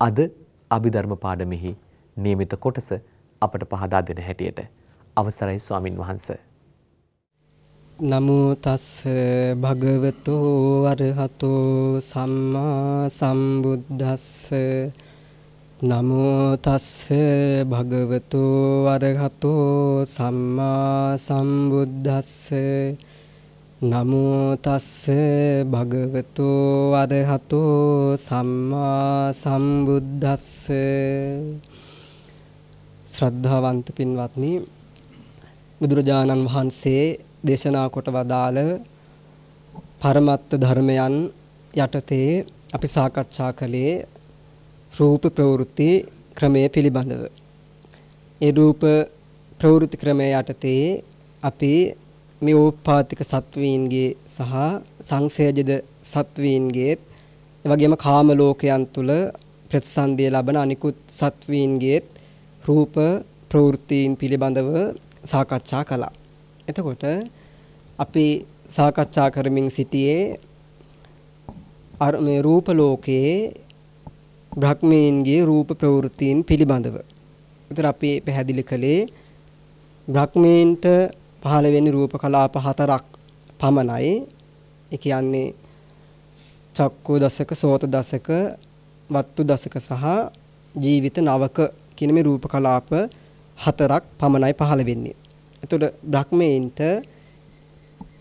අද අභිධර්ම පාඩමෙහි නියමිත කොටස අපට පහදා දෙන හැටියට. අවසරයි ස්වාමින් වහන්සේ. නමෝ තස් භගවතෝ අරහතෝ සම්මා සම්බුද්දස්ස. නමෝ තස් භගවතෝ අරහතෝ සම්මා සම්බුද්දස්ස. නමෝ තස්ස භගවතු අරහතෝ සම්මා සම්බුද්දස්ස ශ්‍රද්ධාවන්ත පින්වත්නි බුදුරජාණන් වහන්සේ දේශනා කොට වදාළ පරමත්ත ධර්මයන් යටතේ අපි සාකච්ඡා කළේ රූප ප්‍රවෘත්ති ක්‍රමය පිළිබඳව. ඒ රූප ප්‍රවෘත්ති ක්‍රමය යටතේ අපි මේ ඕපාතික සත්වීන්ගේ සහ සංසේජද සත්වීන්ගේ එවැගේම කාම ලෝකයන් තුල ප්‍රතිසන්දිය ලබන අනිකුත් සත්වීන්ගේ රූප ප්‍රවෘත්තීන් පිළිබඳව සාකච්ඡා කළා. එතකොට අපි සාකච්ඡා කරමින් සිටියේ අර මේ රූප ලෝකයේ බ්‍රහ්මීන්ගේ රූප ප්‍රවෘත්තීන් පිළිබඳව. ඒතර අපි පැහැදිලි කළේ බ්‍රහ්මීන්ට පහළ වෙන්නේ රූප කලාප හතරක් පමණයි. ඒ කියන්නේ චක්කු දසක, සෝත දසක, වත්තු දසක සහ ජීවිත නවක කියන මේ රූප කලාප හතරක් පමණයි පහළ වෙන්නේ. එතකොට බ්‍රහ්මීන්ට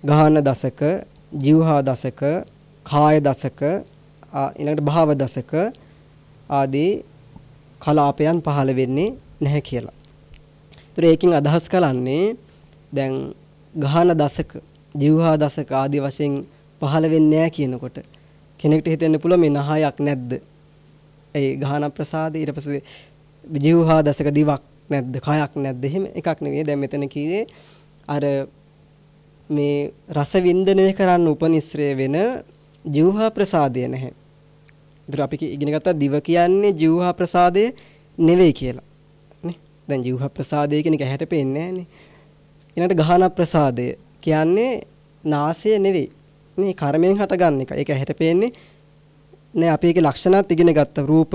ගාහන දසක, ජීවහා දසක, කාය දසක, ඊළඟට භාව දසක ආදී කලාපයන් පහළ වෙන්නේ නැහැ කියලා. ඒතර ඒකෙන් අදහස් කරන්නේ දැන් ගහන දසක ජීවහා දසක ආදී වශයෙන් පහළ වෙන්නේ නැහැ කියනකොට කෙනෙක්ට හිතෙන්න පුළුවන් මේ නහයක් නැද්ද? ඒ ගහන ප්‍රසාදේ ඊට පස්සේ ජීවහා දසක දිවක් නැද්ද? කයක් නැද්ද? එහෙම එකක් නෙවෙයි. දැන් මෙතන කිව්වේ අර මේ රස වින්දනය කරන්න උපනිශ්‍රය වෙන ජීවහා ප්‍රසාදය නැහැ. ඒතර අපි ඉගෙන ගත්තා දිව කියන්නේ ජීවහා ප්‍රසාදය නෙවෙයි කියලා. නේ? දැන් ජීවහා ප්‍රසාදය කියන එක ඇහැට පේන්නේ නැහැනේ. ඊළඟට ගහන ප්‍රසාදය කියන්නේ නාසය නෙවෙයි. මේ කර්මයෙන් හටගන්න එක. ඒක ඇහැට පේන්නේ නෑ අපි ඒකේ ලක්ෂණات ඉගෙන ගත්ත රූප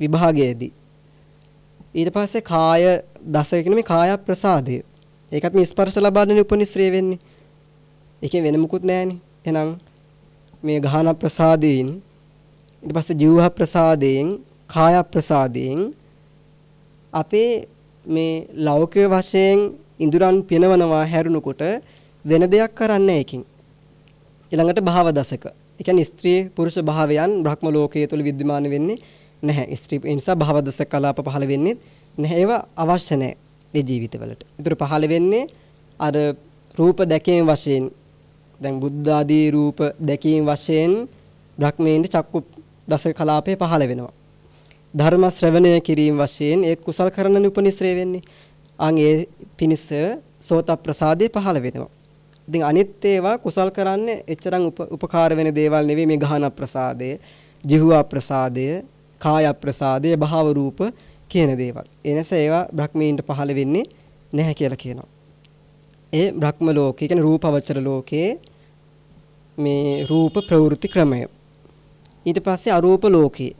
විභාගයේදී. ඊට පස්සේ කාය දසය කියන මේ කාය ප්‍රසාදය. ඒකත් මේ ස්පර්ශ ලබන්නේ උපනිශ්‍රේ වෙන්නේ. ඒකෙන් වෙන මුකුත් නෑනේ. එහෙනම් මේ ගහන ප්‍රසාදයෙන් ඊට පස්සේ ජීවහ ප්‍රසාදයෙන් කාය ප්‍රසාදයෙන් අපේ මේ ලෞකික වශයෙන් ඉඳුරන් පිනවනවා හැරුණකොට වෙන දෙයක් කරන්නේ ඒකින්. ඊළඟට භාව දසක. ඒ කියන්නේ ස්ත්‍රී පුරුෂ භාවයන් බ්‍රහ්ම ලෝකයේ තුල विद्यमान වෙන්නේ නැහැ. ස්ත්‍රී ඒ නිසා භාව දසක කලාප පහළ වෙන්නේ නැහැ. ඒවා අවශ්‍ය නැහැ මේ ජීවිතවලට. ඒතර පහළ වෙන්නේ අර රූප දැකීම වශයෙන් දැන් බුද්ධ ආදී රූප දැකීම වශයෙන් බ්‍රහ්මීන්ට චක්කු දසක කලාපේ පහළ වෙනවා. ධර්ම ශ්‍රවණය කිරීම වශයෙන් ඒත් කුසල් කරන උපනිශ්‍රේ වෙන්නේ. අන් ඒ පිනිස සෝත ප්‍රසාදේ පහළ වෙනවා. ඉතින් අනිත් ඒවා කුසල් කරන්නේ එච්චරම් උපකාර වෙන දේවල් නෙවෙයි මේ ගහන ප්‍රසාදය, ජීහුවා ප්‍රසාදය, කාය ප්‍රසාදය, භාව රූප කියන දේවල්. ඒ නිසා ඒවා බ්‍රහ්මීන්ට පහළ වෙන්නේ නැහැ කියලා කියනවා. ඒ බ්‍රහ්ම ලෝකේ කියන්නේ රූපවචර ලෝකේ මේ රූප ප්‍රවෘත්ති ක්‍රමය. ඊට පස්සේ අරූප ලෝකේ.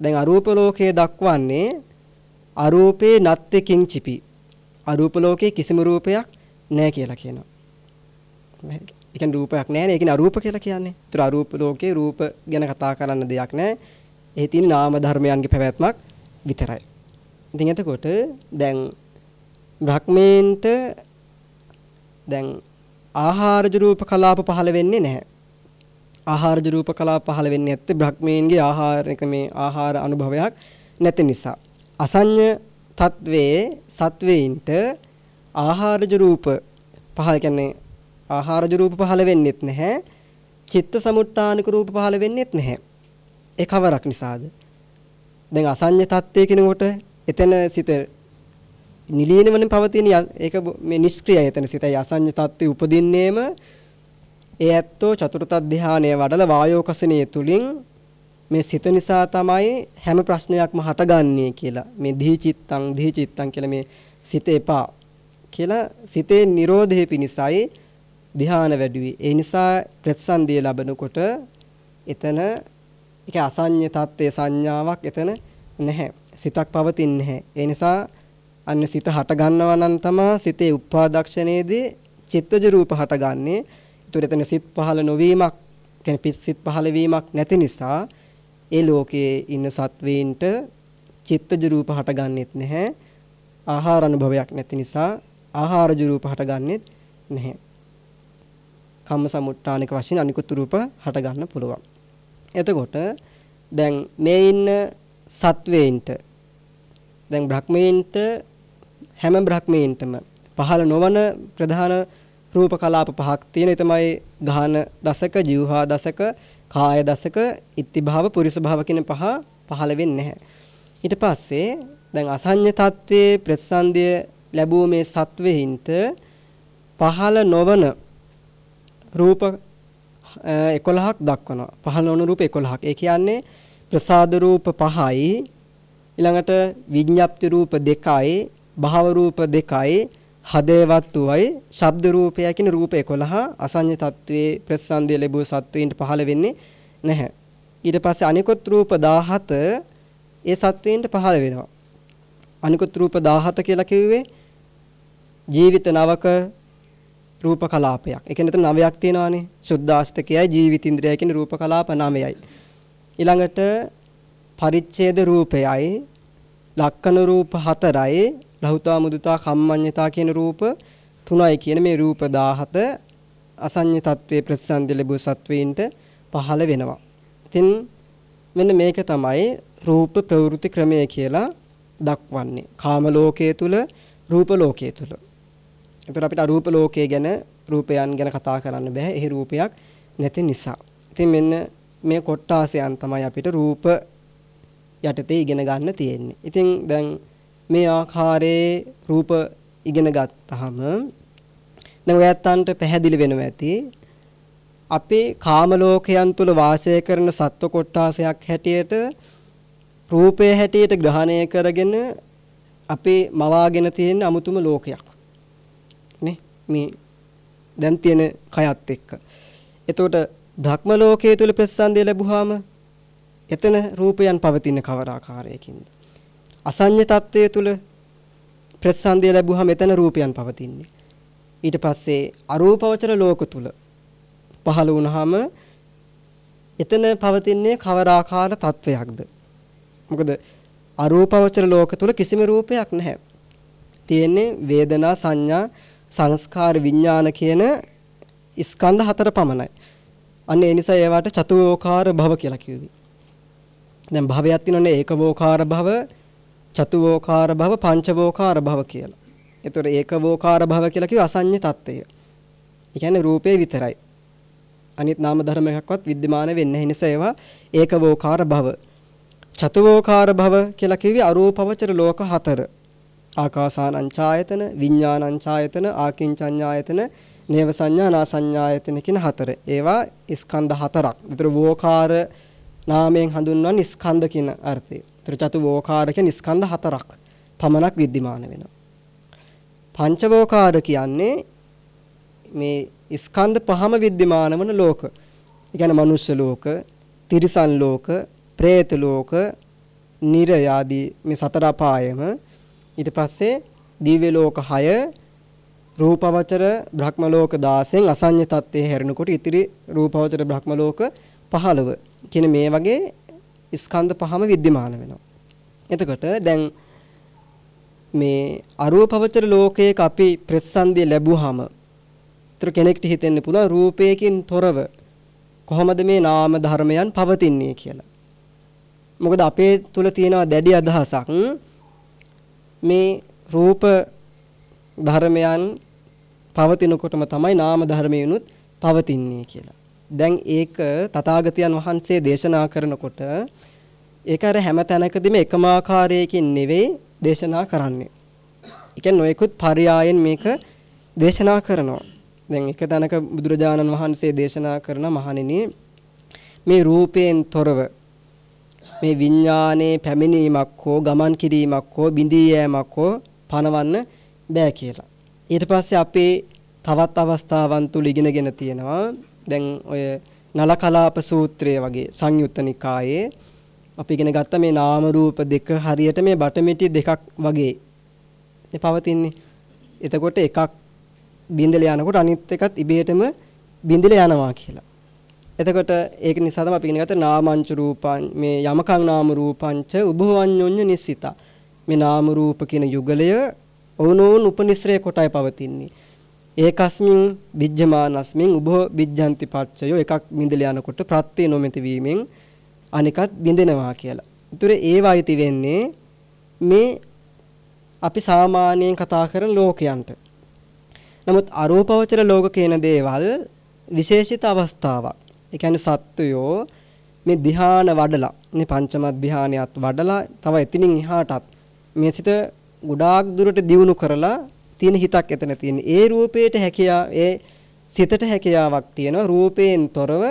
දැන් අරූප ලෝකයේ දක්වන්නේ අරූපේ නත්ති කිංචිපි අරූප ලෝකේ කිසිම රූපයක් නැහැ කියලා කියනවා. ඒ කියන්නේ රූපයක් නැහැ නේ. ඒ කියන්නේ අරූප කියලා කියන්නේ. ඒතර අරූප ලෝකේ රූප ගැන කතා කරන්න දෙයක් නැහැ. එහි තියෙන නාම ධර්මයන්ගේ පැවැත්මක් විතරයි. ඉතින් එතකොට දැන් බ්‍රහ්මේන්ට දැන් ආහාරජ රූප කලාප පහළ වෙන්නේ නැහැ. ආහාරජ රූප කලාප පහළ වෙන්නේ නැත්තේ බ්‍රහ්මේන්ගේ ආහාරයක මේ ආහාර අනුභවයක් නැති නිසා. අසඤ්ඤ තත්වයේ සත්වයින්ට ආහාරජ රූප පහළ කියන්නේ ආහාරජ රූප පහළ වෙන්නෙත් නැහැ. චිත්ත සමුට්ඨානික රූප පහළ වෙන්නෙත් නැහැ. ඒ කවරක් නිසාද? දැන් අසඤ්ඤ තත්ත්වයේ කෙනෙකුට එතන සිත නිලීනවනේ පවතින ඒක මේ නිෂ්ක්‍රියයි එතන සිතයි අසඤ්ඤ තත්ත්වයේ උපදින්නේම ඒ ඇත්තෝ චතුර්ථ ධානය වඩලා වායෝකසනයේ තුලින් මේ සිත නිසා තමයි හැම ප්‍රශ්නයක්ම හටගන්නේ කියලා. මේ දිහි චිත්තං දිහි චිත්තං කියලා මේ සිත එපා කියලා සිතේ Nirodhe පිණිසයි ධ්‍යාන වැඩිවි. ඒ නිසා ප්‍රතිසන්දිය ලැබනකොට එතන ඒක අසඤ්ඤ තත්ත්වයේ සංඥාවක් එතන නැහැ. සිතක් පවතින්නේ නැහැ. ඒ නිසා අන්න සිත හට ගන්නවා නම් තමයි සිතේ උපාදක්ෂණයේදී චිත්තජ රූප හටගන්නේ. ඒතර එතන සිත් පහළ නොවීමක් කියන්නේ සිත් පහළ වීමක් නැති නිසා ඒ ලෝකයේ ඉන්න සත්වයින්ට චිත්තජ රූප හටගන්නෙත් නැහැ. ආහාර අනුභවයක් නැති නිසා ආහාරජ රූප හටගන්නෙත් නැහැ. කම්ම සමුට්ටානික වශයෙන් අනිකුත් රූප හට ගන්න පුළුවන්. එතකොට දැන් මේ ඉන්න සත්වයින්ට දැන් බ්‍රහ්මීන්ට හැම බ්‍රහ්මීන්ටම පහළ නොවන ප්‍රධාන රූප කලාප පහක් තියෙන. ඒ තමයි ගාහන දසක, ජීවහා දසක, කාය දසක, ඉත්තිභාව, පුරිස භාව කියන පහ පහළ වෙන්නේ නැහැ. ඊට පස්සේ දැන් අසඤ්ඤ තත්වයේ ප්‍රතිසන්දිය ලැබුව මේ සත්වෙහින්ට පහළ නොවන රූප 11ක් දක්වනවා. පහළ නොවන රූප 11ක්. ඒ කියන්නේ ප්‍රසාද රූප 5යි ඊළඟට විඤ්ඤාප්ති රූප 2යි භාව රූප 2යි හදේවත්තුවයි ශබ්ද රූපය කියන රූප 11 අසඤ්ඤ තත්වයේ ප්‍රතිසන්දිය ලැබුව සත්වයින්ට පහළ වෙන්නේ නැහැ. ඊට පස්සේ අනිකුත් රූප 17 ඒ සත්වයින්ට පහළ වෙනවා. අනිකුත් රූප 17 කියලා කිව්වේ ජීවිත නවක රූප කලාපයක්. ඒ කියන්නේ එතන නවයක් තියෙනවානේ. සුද්ධාස්තකයයි ජීවිතින්ද්‍රයයි කියන රූප කලාප නවයයි. ඊළඟට පරිච්ඡේද රූපයයි ලක්කන රූප හතරයි ලහුතා මුදුතා කම්මඤ්ඤතා කියන රූප තුනයි කියන මේ රූප 17 අසඤ්ඤ තත්වයේ ප්‍රතිසන්දි ලැබුව සත්වයින්ට පහළ වෙනවා. ඉතින් මෙන්න මේක තමයි රූප ප්‍රවෘත්ති ක්‍රමය කියලා දක්වන්නේ. කාම ලෝකයේ තුල රූප ලෝකයේ තුල. එතකොට අපිට අරූප ලෝකයේ ගැන රූපයන් ගැන කතා කරන්න බෑ. එහි රූපයක් නැති නිසා. ඉතින් මෙන්න මේ කොට්ටාසයන් තමයි අපිට රූප යටතේ ඉගෙන ගන්න තියෙන්නේ. ඉතින් දැන් මේ ආකාරයේ රූප ඉගෙන ගත්තාම දැන් ඔයත්තන්ට පැහැදිලි වෙනවා ඇති අපේ කාම ලෝකයන් තුල වාසය කරන සත්ව කොට්ටාසයක් හැටියට රූපය හැටියට ග්‍රහණය කරගෙන අපේ මවාගෙන තියෙන අමුතුම ලෝකයක්. නේ මේ දැන් තියෙන කයත් එක්ක. එතකොට භ්‍රම ලෝකයේ තුල ප්‍රසන්නය ලැබුවාම එතන රූපයන් පවතින කවර ආකාරයකින්ද? අසඤ්ඤ తත්වයේ තුල ප්‍රසන්නය ලැබුවාම එතන රූපයන් පවතින්නේ. ඊට පස්සේ අරූපවචර ලෝක තුල පහළ වුණාම එතන පවතින්නේ කවර ආකාර තත්වයක්ද? මොකද අරූපවචර ලෝක තුල කිසිම රූපයක් නැහැ. තියෙන්නේ වේදනා සංඥා සංස්කාර විඥාන කියන ස්කන්ධ හතර පමණයි. අන්න ඒ නිසා ඒවට චතුෝකාර භව කියලා කිව්වේ. දැන් භවයක් තියෙනනේ ඒකවෝකාර භව, චතුවෝකාර භව පංචවෝකාර භව කියලා. ඒතර ඒකවෝකාර භව කියලා කිව්ව අසඤ්ඤ තත්ත්වය. ඒ කියන්නේ රූපේ විතරයි. අනිත් නාම ධර්ම එකක්වත් विद्यमान වෙන්නේ නැහැ. ඒවා ඒකවෝකාර භව. චතුවෝකාර භව කියලා කිව්වේ අරූපවචර ලෝක හතර. ආකාසානංචායතන, විඥානංචායතන, ආකින්චඤ්ඤායතන, නේව සංඥා, නාසඤ්ඤායතන කියන හතර. ඒවා ස්කන්ධ හතරක්. ඒතර වෝකාර නාමයෙන් හඳුන්වන ස්කන්ධ කියන අර්ථය. ත්‍රිචතුවෝකාර කියන ස්කන්ධ හතරක් පමණක් විද්දිමාන වෙනවා. පංචවෝකාර කියන්නේ මේ ස්කන්ධ පහම විද්දිමාන වන ලෝක. ඒ කියන්නේ මනුෂ්‍ය ලෝක, තිරිසන් ලෝක, പ്രേත ලෝක, නිරය ආදී මේ සතර අපායම ඊට පස්සේ දිව්‍ය ලෝක 6 රූපවචර බ්‍රහ්ම ලෝක 16න් අසඤ්ඤ තත්ත්වයේ හැරෙනකොට ඉතිරි රූපවචර බ්‍රහ්ම ලෝක 15 කියන මේ වගේ ස්කන්ධ පහම विद्यमान වෙනවා. එතකොට දැන් මේ අරූපවචර ලෝකයක අපි ප්‍රතිසන්දිය ලැබුවාම තර කෙනෙක්ට හිතෙන්න පුළුවන් රූපයකින් තොරව කොහොමද මේ නාම ධර්මයන් පවතින්නේ කියලා. මොකද අපේ තුල තියෙන දැඩි අදහසක් මේ රූප ධර්මයන් පවතිනකොටම තමයි නාම ධර්මයනුත් පවතින්නේ කියලා. දැන් ඒක තථාගතයන් වහන්සේ දේශනා කරනකොට ඒක අර හැම තැනකදීම එකම ආකාරයකින් නෙවෙයි දේශනා කරන්නේ. ඒ කියන්නේ නොයෙකුත් පරයයන් මේක දේශනා කරනවා. දැන් එක තැනක බුදුරජාණන් වහන්සේ දේශනා කරන මහණෙනි මේ රූපයෙන් තොරව මේ විඥානයේ පැමිණීමක් හෝ ගමන් කිරීමක් හෝ බිඳී යෑමක් හෝ පනවන්න බෑ කියලා. ඊට පස්සේ අපේ තවත් අවස්ථාවන් තුල ඉගෙනගෙන තියෙනවා. දැන් ඔය නලකලාප සූත්‍රය වගේ සංයුත්ත නිකායේ අපි ඉගෙන ගත්ත මේ නාම රූප දෙක හරියට මේ බටමිටි දෙකක් වගේ මේ පවතින්නේ. එතකොට එකක් බින්දල යනකොට අනිත් එකත් ඉබේටම බින්දල යනවා කියලා. එතකොට ඒක නිසා තමයි අපි ඉගෙන ගත්ත නාමංච රූපං මේ යමකං නාම රූපංච උභවඤ්ඤොඤ්ඤ නිස්සිතා. මේ නාම රූප කියන යුගලය ඕනෝන් උපනිශ්‍රය කොටයි පවතින්නේ. ඒකස්මින් විජ්ජමානස්මින් උභව විජ්ජන්ති පච්චයෝ එකක් බින්දල යනකොට ප්‍රත්‍ය නොමෙති වීමෙන් අනිකත් බින්දෙනවා කියලා. ඒතර ඒවා අයිති වෙන්නේ මේ අපි සාමාන්‍යයෙන් කතා කරන ලෝකයන්ට. නමුත් අරූපවචර ලෝක කියන දේවල් විශේෂිත අවස්ථාවක්. ඒ කියන්නේ සත්වයෝ මේ ධ්‍යාන වඩලා මේ පංචම ධ්‍යානියත් වඩලා තව එතනින් එහාටත් මේ සිත ගොඩාක් දුරට දියුණු කරලා තියෙන හිතක් එතන තියෙන. ඒ රූපේට හැකියා ඒ සිතට හැකියාවක් තියෙනවා රූපයෙන් තොරව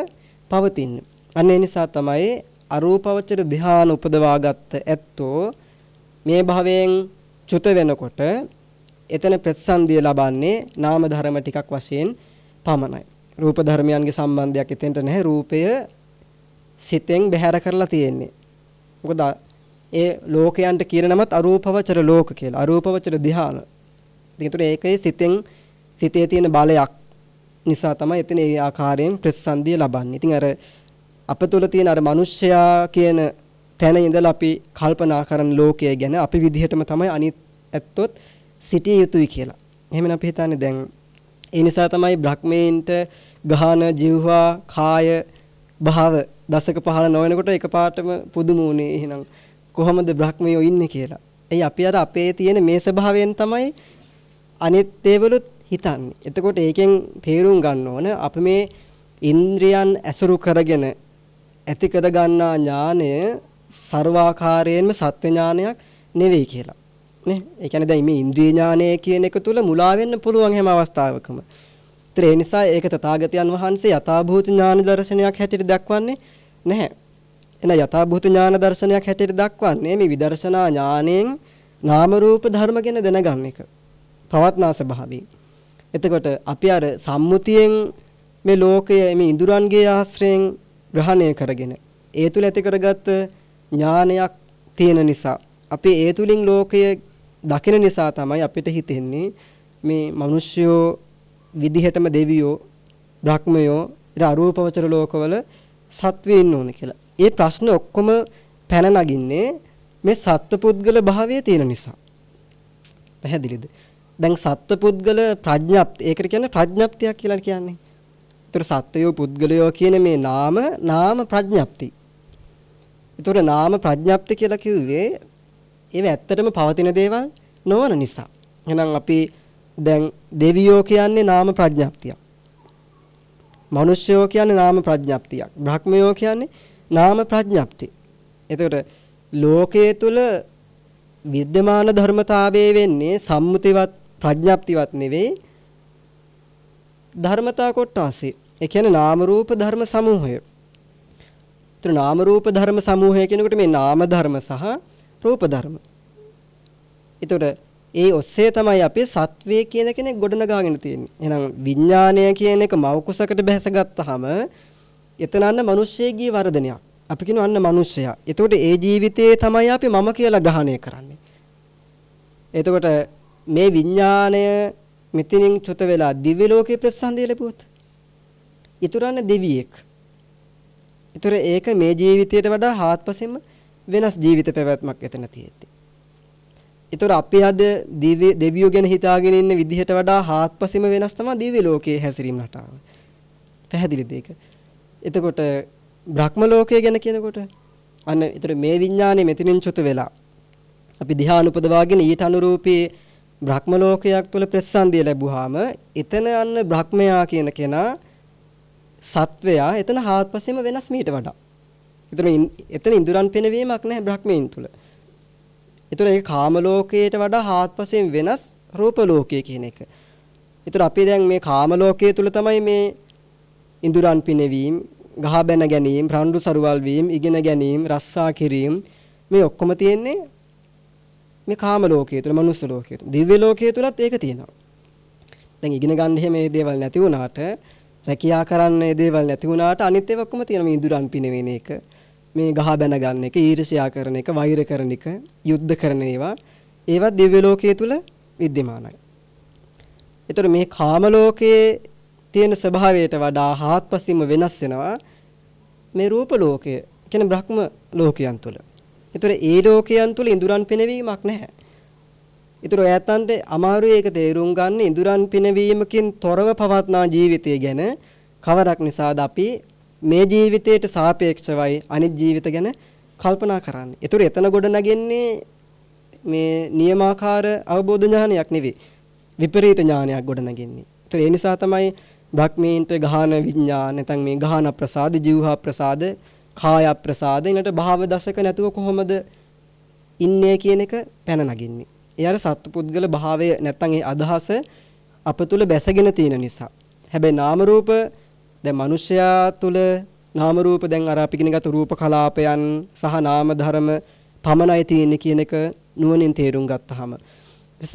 පවතින. අන්න ඒ නිසා තමයි අරූපවචර ධ්‍යාන උපදවාගත්ත ඇත්තෝ මේ භවයෙන් චුත වෙනකොට එතන ප්‍රතිසන්දිය ලබන්නේ නාම ධර්ම ටිකක් වශයෙන් පමණයි. රූප ධර්මයන්ගේ සම්බන්ධයක් එතෙන්ට නැහැ. රූපය සිතෙන් බැහැර කරලා තියෙන්නේ. මොකද ඒ ලෝකයන්ට කියන නමත් අරූපවචර ලෝක කියලා. අරූපවචර ධ්‍යාන. ඒකට ඒකේ සිතෙන් සිතේ තියෙන බලයක් නිසා තමයි එතන ඒ ආකාරයෙන් ප්‍රතිසන්දිය ලබන්නේ. ඉතින් අර අප තුළ තියෙන අර මිනිස්සයා කියන තැන ඉඳලා අපි කල්පනා කරන ලෝකය ගැන අපි විදිහටම තමයි අනිත් ඇත්තොත් සිටිය යුතුයි කියලා. එහෙමනම් අපි හිතන්නේ දැන් ඒ නිසා තමයි බ්‍රහ්මීන්ට ගහන ජීවහා කාය භාව දසක පහළ නොවනකොට එකපාරටම පුදුමුනේ එහෙනම් කොහොමද බ්‍රහ්මියෝ ඉන්නේ කියලා. එයි අපි අර අපේ තියෙන මේ ස්වභාවයෙන් තමයි අනිත් දේවලුත් හිතන්නේ. එතකොට ඒකෙන් තේරුම් ගන්න ඕන අපි මේ ඉන්ද්‍රියන් ඇසුරු කරගෙන ඇති කර ගන්නා ඥානය ਸਰවාකාරයෙන්ම සත්‍ය ඥානයක් නෙවෙයි කියලා. නේ? ඒ කියන්නේ දැන් මේ ඉන්ද්‍රිය ඥානය කියන එක තුල මුලා වෙන්න පුළුවන් හැම අවස්ථාවකම. ඒතර ඒ නිසා ඒක තථාගතයන් වහන්සේ යථාභූත ඥාන දර්ශනයක් හැටියට දක්වන්නේ නැහැ. එන යථාභූත ඥාන දර්ශනයක් හැටියට දක්වන්නේ මේ විදර්ශනා ඥාණයෙන් නාම රූප ධර්ම ගැන දැනගන්න එක. පවත්නා ස්වභාවයෙන්. එතකොට අපි අර සම්මුතියෙන් මේ ලෝකය මේ ඉඳුරන්ගේ ආශ්‍රයෙන් ග්‍රහණය කරගෙන ඒ තුල ඇති කරගත් ඥානයක් තියෙන නිසා අපි ඒ තුලින් ලෝකය දකින නිසා තමයි අපිට හිතෙන්නේ මේ මිනිස්සුયો විදිහටම දෙවියෝ බ්‍රහ්මයෝ ඊට අරූපවචර ලෝකවල සත්වයේ ඉන්න ඕනේ කියලා. ඒ ප්‍රශ්න ඔක්කොම පැන නගින්නේ මේ සත්පුද්ගල භාවයේ තියෙන නිසා. පැහැදිලිද? දැන් සත්පුද්ගල ප්‍රඥප්ති ඒකට කියන්නේ ප්‍රඥප්තියක් කියලා කියන්නේ. ඒතර සත්වයෝ පුද්ගලයෝ කියන මේ නාම නාම ප්‍රඥප්ති. ඒතර නාම ප්‍රඥප්ති කියලා කිව්වේ ඒව ඇත්තටම පවතින දේවල් නොවන නිසා. එහෙනම් අපි දැන් දෙවියෝ කියන්නේ නාම ප්‍රඥප්තියක්. මනුෂ්‍යයෝ කියන්නේ නාම ප්‍රඥප්තියක්. බ්‍රහ්මයෝ කියන්නේ නාම ප්‍රඥප්ති. එතකොට ලෝකයේ තුල විද්‍යමාන ධර්මතාවයේ වෙන්නේ සම්මුතිවත් ප්‍රඥප්තිවත් නෙවෙයි ධර්මතා කොටාසේ. ඒ කියන්නේ නාම රූප ධර්ම සමූහය. ඒතර නාම රූප ධර්ම සමූහය කියනකොට මේ නාම ධර්ම සහ රූප ධර්ම. ඒතර ඒ ඔස්සේ තමයි අපි සත්වයේ කියන කෙනෙක් ගොඩනගාගෙන තියෙන්නේ. එහෙනම් විඥානය කියන එක මව කුසකට බැසගත්තාම එතන අන්න මිනිස්සෙගේ වර්ධනයක්. අපි කියනවා අන්න මිනිස්සයා. එතකොට ඒ ජීවිතයේ තමයි අපි මම කියලා ග්‍රහණය කරන්නේ. එතකොට මේ විඥාණය මෙතනින් චුත වෙලා දිව්‍ය ලෝකේ ප්‍රතිසන්දිය ලැබුවොත් ඉතුරුන්නේ දෙවියෙක්. ඒතර ඒක මේ ජීවිතයට වඩා හාත්පසින්ම වෙනස් ජීවිත පැවැත්මක් එතන තියෙද්දි. ඒතර අපි අද දිව්‍ය දෙවියෝ ගැන හිතාගෙන ඉන්න විදිහට වඩා හාත්පසින්ම වෙනස් තමයි දිව්‍ය ලෝකයේ හැසිරීම රටාව. පැහැදිලිද ඒක? එතකොට බ්‍රහ්ම ලෝකය ගැන කියනකොට අන්න ඒතර මේ විඥානේ මෙතනින් චුත වෙලා අපි ධ්‍යාන උපදවාගෙන ඊට අනුරූපී බ්‍රහ්ම ලෝකයක් තුළ ප්‍රසන්දිය ලැබුවාම එතන යන්න බ්‍රහ්මයා කියන කෙනා සත්වයා එතන හාත්පසෙම වෙනස් මීට වඩා. එතන එතන ඉඳුරන් පෙනවීමක් නැහැ බ්‍රහ්මයන් තුළ. ඒතර ඒ කාම ලෝකයට වඩා හාත්පසෙන් වෙනස් රූප ලෝකය කියන එක. ඒතර අපි දැන් මේ කාම ලෝකයේ තුල තමයි මේ ඉඳුරන් පිනවීම, ගහ බැන ගැනීම, රණ්ඩු සරුවල් වීම, ඉගෙන ගැනීම, රස්සා කිරීම මේ ඔක්කොම තියෙන්නේ මේ කාම ලෝකයේ තුල, මනුස්ස ලෝකයේ තුල, දිව්‍ය ලෝකයේ තුලත් ඒක තියෙනවා. දැන් ඉගෙන ගන්න හැම මේ දේවල් නැති වුණාට, රැකියා කරන්න මේ දේවල් නැති වුණාට අනිත් ඒවා ඔක්කොම තියෙනවා. මේ ඉඳුරන් පිනවෙන එක, මේ ගහ බැන ගන්න එක, ඊර්ෂ්‍යා කරන එක, වෛර කරන එක, යුද්ධ කරන ඒවා, ඒවා දිව්‍ය ලෝකයේ තුල विद्यමානයි. ඒතර මේ කාම ලෝකයේ තියෙන ස්වභාවයට වඩා හාත්පසින්ම වෙනස් වෙනවා මේ රූප ලෝකය කියන බ්‍රහ්ම ලෝකයන් තුළ. ඒතර ඒ ලෝකයන් තුල ඉඳුරන් පිනවීමක් නැහැ. ඒතර ඔයයන්ට අමාරුයි ඒක තේරුම් ගන්න ඉඳුරන් පිනවීමකින් තොරව පවත්නා ජීවිතය ගැන කවරක් නිසාද අපි මේ ජීවිතයට සාපේක්ෂවයි අනිත් ජීවිත ගැන කල්පනා කරන්නේ. ඒතර එතන ගොඩ නැගෙන්නේ මේ නියමාකාර අවබෝධ ඥානයක් නෙවෙයි. විපරීත ඥානයක් ගොඩ නැගෙන්නේ. ඒතර ඒ නිසා තමයි බ්‍රහ්මීන්ට ගාහන විඥාන නැත්නම් මේ ගාහන ප්‍රසාද, ජීවහා ප්‍රසාද, කාය ප්‍රසාද ඊනට භාව දසක නැතුව කොහොමද ඉන්නේ කියන එක පැන නගින්නේ. ඒ අර සත්පුද්ගල භාවය නැත්නම් ඒ අදහස අප තුල බැසගෙන තියෙන නිසා. හැබැයි නාම රූප දැන් මිනිස්යා තුල නාම රූප දැන් අර අපි ඉගෙනගත්තු රූප කලාපයන් සහ නාම ධර්ම පමණයි තියෙන්නේ කියන එක නුවණින් තේරුම් ගත්තාම. එස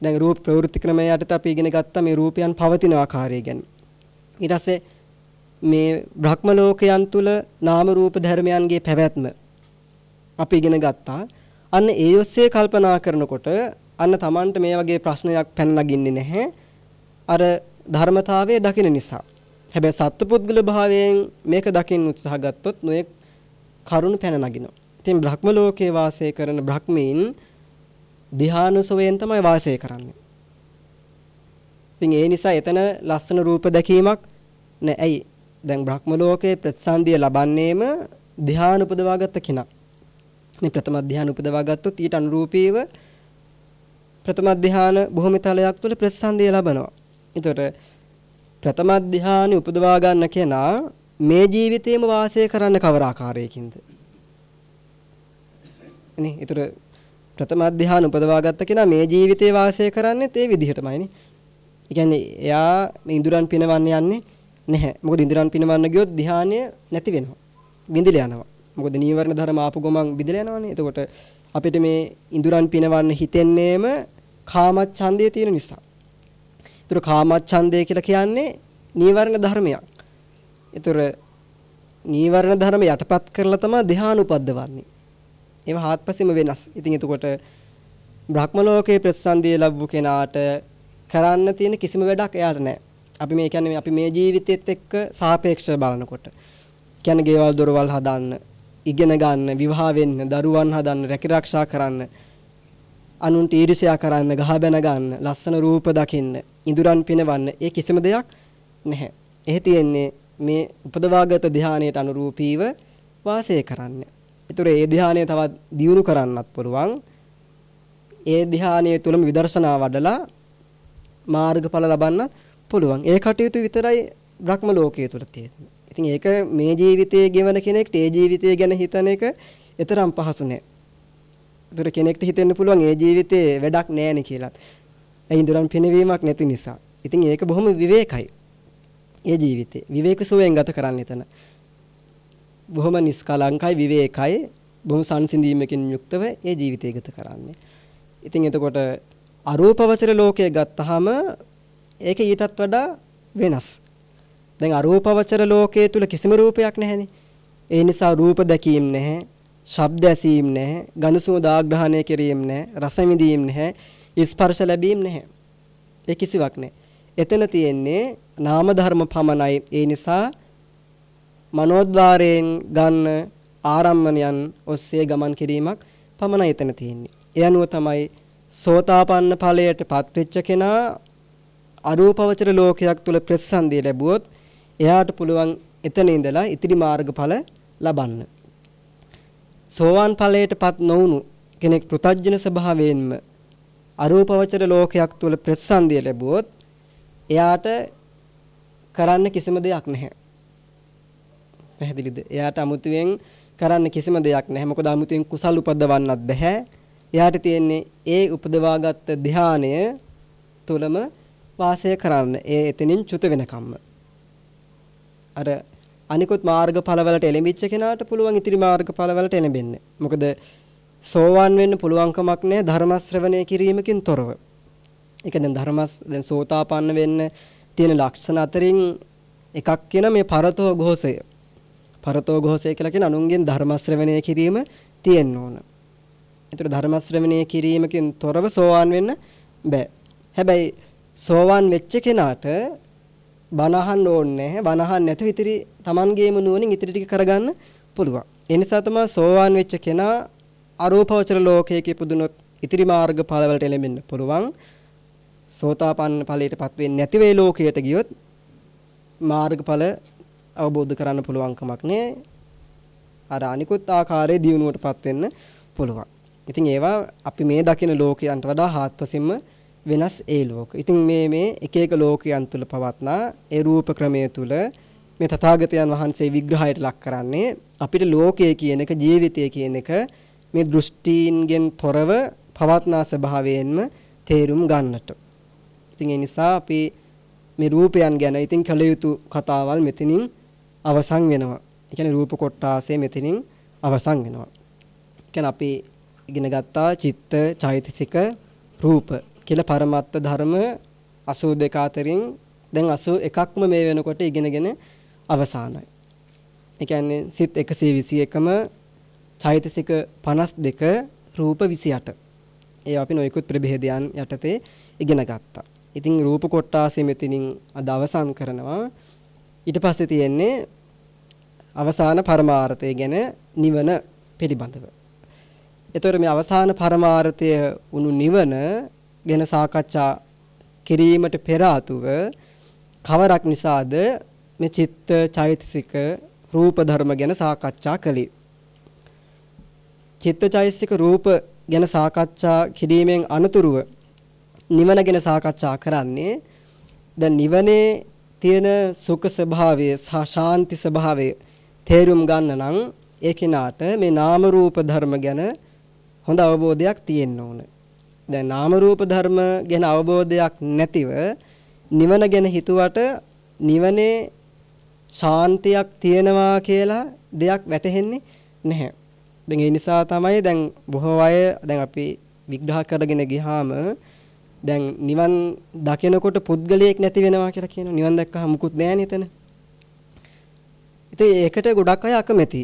දැන් රූප ප්‍රවෘත්ති ක්‍රමයට අපි ඉගෙන ගත්තා මේ රූපයන් පවතින ආකාරය ගැන. ඊට පස්සේ මේ බ්‍රහ්ම ලෝකයන් තුල නාම රූප ධර්මයන්ගේ පැවැත්ම අපි ඉගෙන ගත්තා. අන්න ඒ ඔස්සේ කල්පනා කරනකොට අන්න Tamanට මේ වගේ ප්‍රශ්නයක් පැන නගින්නේ නැහැ. අර ධර්මතාවයේ දකින නිසා. හැබැයි සත්පුද්ගල භාවයෙන් මේක දකින්න උත්සාහ ගත්තොත් නොයෙක් කරුණ පැන නගිනවා. ඉතින් බ්‍රහ්ම ලෝකයේ වාසය කරන බ්‍රහ්මීන් ධ්‍යානසෝයෙන් තමයි වාසය කරන්නේ. ඉතින් ඒ නිසා එතන ලස්සන රූප දැකීමක් නෑ. ඇයි? දැන් බ්‍රහ්ම ලෝකයේ ප්‍රතිසන්දිය ලබන්නේම ධ්‍යාන උපදවාගත්ත කෙනා. මේ ප්‍රථම ධ්‍යාන උපදවා ගත්තොත් ඊට අනුරූපීව ප්‍රථම ධ්‍යාන භූමිතලයක් තුළ ප්‍රතිසන්දිය ලබනවා. එතකොට ප්‍රථම ධ්‍යානෙ උපදවා ගන්න කෙනා මේ ජීවිතේම වාසය කරන්න කවර ආකාරයකින්ද? නේ. එතකොට ප්‍රථම ධ්‍යාන උපදවා ගත්ත කෙනා මේ ජීවිතේ වාසය කරන්නේත් ඒ විදිහටමයිනේ. ඒ කියන්නේ එයා මේ ඉඳුරන් පිනවන්න යන්නේ නැහැ. මොකද ඉඳුරන් පිනවන්න ගියොත් ධ්‍යානය නැති වෙනවා. විඳිලා යනවා. මොකද නීවරණ ධර්ම ආපු ගමන් විදලා යනවනේ. එතකොට අපිට මේ ඉඳුරන් පිනවන්න හිතෙන්නේම කාමච්ඡන්දය තියෙන නිසා. ඒතර කාමච්ඡන්දය කියලා කියන්නේ නීවරණ ධර්මයක්. ඒතර නීවරණ ධර්ම යටපත් කරලා තමයි ධ්‍යාන උපද්දවන්නේ. ඒවා හාත්පසෙම වෙනස්. ඉතින් එතකොට බ්‍රහ්ම ලෝකයේ ප්‍රතිසන්දිය ලැබු කෙනාට කරන්න තියෙන කිසිම වැඩක් එයාට නැහැ. අපි මේ කියන්නේ අපි මේ ජීවිතෙත් එක්ක සාපේක්ෂව බලනකොට. කියන්නේ ගෙවල් දොරවල් හදන්න, ඉගෙන ගන්න, විවාහ වෙන්න, දරුවන් හදන්න, රැකිරක්ෂා කරන්න, අනුන්ට ඊර්ෂ්‍යා කරන්න, ගහ බැන ගන්න, ලස්සන රූප දකින්න, ඉඳුරන් පිනවන්න, ඒ කිසිම දෙයක් නැහැ. එහි තියෙන්නේ මේ උපදවාගත ධානයට අනුරූපීව වාසය කරන්න. ඒතර ඒ ධානය තවත් දියුණු කරන්නත් පුළුවන්. ඒ ධානය තුලම විදර්ශනා වඩලා මාර්ගඵල ලබන්නත් පුළුවන්. ඒ කටයුතු විතරයි බ්‍රහ්ම ලෝකයේ තුල තියෙන්නේ. ඉතින් ඒක මේ ජීවිතයේ ගෙවන කෙනෙක්ට ඒ ජීවිතය ගැන හිතන එක එතරම් පහසු නෑ. ඒතර කෙනෙක්ට හිතෙන්න පුළුවන් ඒ ජීවිතේ වැඩක් නෑනේ කියලා. ඒ ඉඳුරන් පිනවීමක් නැති නිසා. ඉතින් ඒක බොහොම විවේකයි. ඒ ජීවිතේ විවේක සුවයෙන් ගත කරන්න එතන. බොහොම නිස්කලංකයි විවේකයි බොහොම සංසිඳීමකින් යුක්තව ඒ ජීවිතය ගත කරන්නේ. ඉතින් එතකොට අරූපවචර ලෝකයේ ගත්තාම ඒක ඊටත් වඩා වෙනස්. දැන් අරූපවචර ලෝකයේ තුල කිසිම රූපයක් නැහැනේ. ඒ නිසා රූප දැකීම නැහැ, ශබ්ද ඇසීම නැහැ, ගඳ සුවඳ ආග්‍රහණය කිරීම නැහැ, රස විඳීම නැහැ, ස්පර්ශ ලැබීම නැහැ. ඒ කිසිවක් නැහැ. එතන තියෙන්නේ නාම ධර්ම පමණයි. ඒ නිසා මනෝද්වාරයෙන් ගන්න ආරම්මණයන් ඔස්සේ ගමන් කිරීමක් පමණයි එතන තියෙන්නේ. ඒ අනුව තමයි සෝතාපන්න ඵලයට පත්වෙච්ච කෙනා අරූපවචර ලෝකයක් තුල ප්‍රතිසන්දිය ලැබුවොත් එයාට පුළුවන් එතන ඉඳලා ඉතිරි මාර්ගඵල ලබන්න. සෝවාන් ඵලයටපත් නොවුණු කෙනෙක් පෘතජ්ජන ස්වභාවයෙන්ම අරූපවචර ලෝකයක් තුල ප්‍රතිසන්දිය ලැබුවොත් එයාට කරන්න කිසිම දෙයක් නැහැ. පැහැදිලිද? එයාට අමුතුවෙන් කරන්න කිසිම දෙයක් නැහැ. මොකද අමුතුවෙන් කුසල් උපදවන්නත් බෑ. එයාට තියෙන්නේ ඒ උපදවාගත් ධානය තුලම වාසය කරන්න. ඒ එතනින් චුත වෙනකම්ම. අර අනිකුත් මාර්ගඵලවලට එළඹිච්ච කෙනාට පුළුවන් ඉතිරි මාර්ගඵලවලට එළඹෙන්න. මොකද සෝවාන් වෙන්න පුළුවන්කමක් නැහැ ධර්ම ශ්‍රවණය කිරීමකින් තොරව. ඒක දැන් ධර්මස් දැන් සෝතාපන්න වෙන්න තියෙන ලක්ෂණ අතරින් එකක් කියන මේ පරතෝ ഘോഷය. පරතෝ ഘോഷය කියලා කියන අනුන්ගෙන් ධර්ම ශ්‍රවණය කිරීම තියෙන්න ඕන. ඒතර ධර්ම ශ්‍රවණය කිරීමකින් තොරව සෝවාන් වෙන්න බෑ. හැබැයි සෝවාන් වෙච්ච කෙනාට බනහන්න ඕනේ නැහැ. බනහන්න නැතුව ඉතිරි Tamanගේම නුවණින් ඉතිරි ටික කරගන්න පුළුවන්. ඒ නිසා තමයි සෝවාන් වෙච්ච කෙනා අරූපවචර ලෝකයක ඉපදුනොත් ඉතිරි මාර්ග ඵලවලට එළඹෙන්න පුළුවන්. සෝතාපන්න ඵලයටපත් වෙන්නේ නැති වේ ලෝකයට ගියොත් මාර්ගඵල අවබෝධ කරන්න පුළුවන් කමක් නෑ. අර අනිකුත් ආකාරයේ දියුණුවටපත් වෙන්න පුළුවන්. ඉතින් ඒවා අපි මේ දකින ලෝකයන්ට වඩා හාත්පසින්ම වෙනස් ඒ ලෝක. ඉතින් මේ මේ එක එක ලෝකයන් තුල පවත්නා ඒ රූප ක්‍රමයේ තුල මේ තථාගතයන් වහන්සේ විග්‍රහයට ලක් කරන්නේ අපිට ලෝකය කියන එක ජීවිතය කියන එක මේ දෘෂ්ටීන්ගෙන් තොරව පවත්නා ස්වභාවයෙන්ම තේරුම් ගන්නට. ඉතින් ඒ නිසා අපි මේ රූපයන් ගැන ඉතින් කළ යුතු කතාවල් මෙතනින් අවසන් වෙනවා. ඒ කියන්නේ රූප කොටාසේ මෙතනින් අවසන් වෙනවා. කියන්නේ අපි ඉගෙන ගත්තා චිත්ත, චෛතසික, රූප කියලා පරමත්ත ධර්ම 82 අතරින් දැන් 81ක්ම මේ වෙනකොට ඉගෙනගෙන අවසానයි. ඒ කියන්නේ සිත් 121ම චෛතසික 52 රූප 28. ඒ අපි නොයෙකුත් ප්‍රභේදයන් යටතේ ඉගෙන ගත්තා. ඉතින් රූප කොටාසෙ මෙතනින් අද අවසන් කරනවා. ඊට පස්සේ තියෙන්නේ අවසාන පරමාර්ථය ගැන නිවන පිළිබඳව. එතකොට මේ අවසාන පරමාර්ථය උණු නිවන ගැන සාකච්ඡා කිරීමට පෙර ආතුව කවරක් නිසාද මේ චිත්ත චෛතසික රූප ධර්ම ගැන සාකච්ඡා කළේ. චිත්ත චෛතසික රූප ගැන සාකච්ඡා කිරීමෙන් අනතුරුව නිවන ගැන සාකච්ඡා කරන්නේ දැන් නිවනේ තියෙන සුඛ ස්වභාවය සහ ශාන්ති ස්වභාවය තේරුම් ගන්න නම් ඒ කෙනාට මේ නාම රූප ධර්ම ගැන හොඳ අවබෝධයක් තියෙන්න ඕන. දැන් නාම රූප ධර්ම ගැන අවබෝධයක් නැතිව නිවන ගැන හිතුවට නිවනේ ශාන්තියක් තියෙනවා කියලා දෙයක් වැටහෙන්නේ නැහැ. දැන් ඒ නිසා තමයි දැන් බොහෝ අය දැන් අපි විග්‍රහ කරගෙන ගියාම දැන් නිවන් දකිනකොට පුද්ගලයෙක් නැති වෙනවා කියලා කියනවා. නිවන් දැක්කහම මුකුත් නැහැ එතන. ඉතින් ඒකට ගොඩක් අය අකමැති.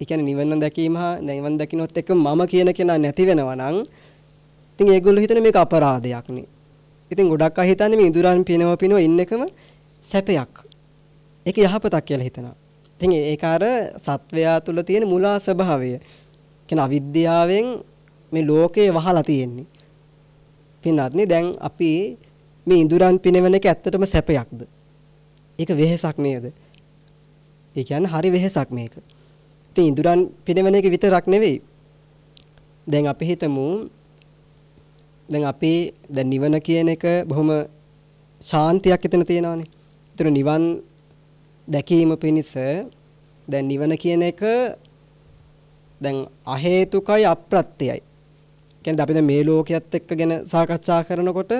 ඒ කියන්නේ නිවන දැකීම හා නිවන් දකින්නොත් එක්ක මම කියන කෙනා නැති වෙනවා නම් ඉතින් ඒගොල්ලෝ හිතන මේක අපරාධයක් නේ. ඉතින් ගොඩක් අය හිතන්නේ මේ ඉඳුරන් පිනව පිනව ඉන්න එකම සැපයක්. ඒක යහපතක් කියලා හිතනවා. ඉතින් ඒක අර සත්වයා තුල තියෙන මුලා ස්වභාවය. කියන අවිද්‍යාවෙන් මේ ලෝකේ වහලා තියෙන්නේ. පින්වත්නි දැන් අපි මේ ඉඳුරන් පිනවන එක ඇත්තටම සැපයක්ද? ඒක වෙහෙසක් නේද? ඒ කියන්නේ හරි වෙහෙසක් මේක. ඉතින් ඉඳුරන් පිනවන එක විතරක් නෙවෙයි. දැන් අපි හිතමු දැන් අපි දැන් නිවන කියන එක බොහොම ශාන්තියක් එතන තියෙනවානේ. ඒතර නිවන් දැකීම පිණිස දැන් නිවන කියන එක දැන් අහේතුකයි අප්‍රත්‍යයයි. කියන්නේ අපි දැන් මේ ලෝකයේත් එක්ක ගැන සාකච්ඡා කරනකොට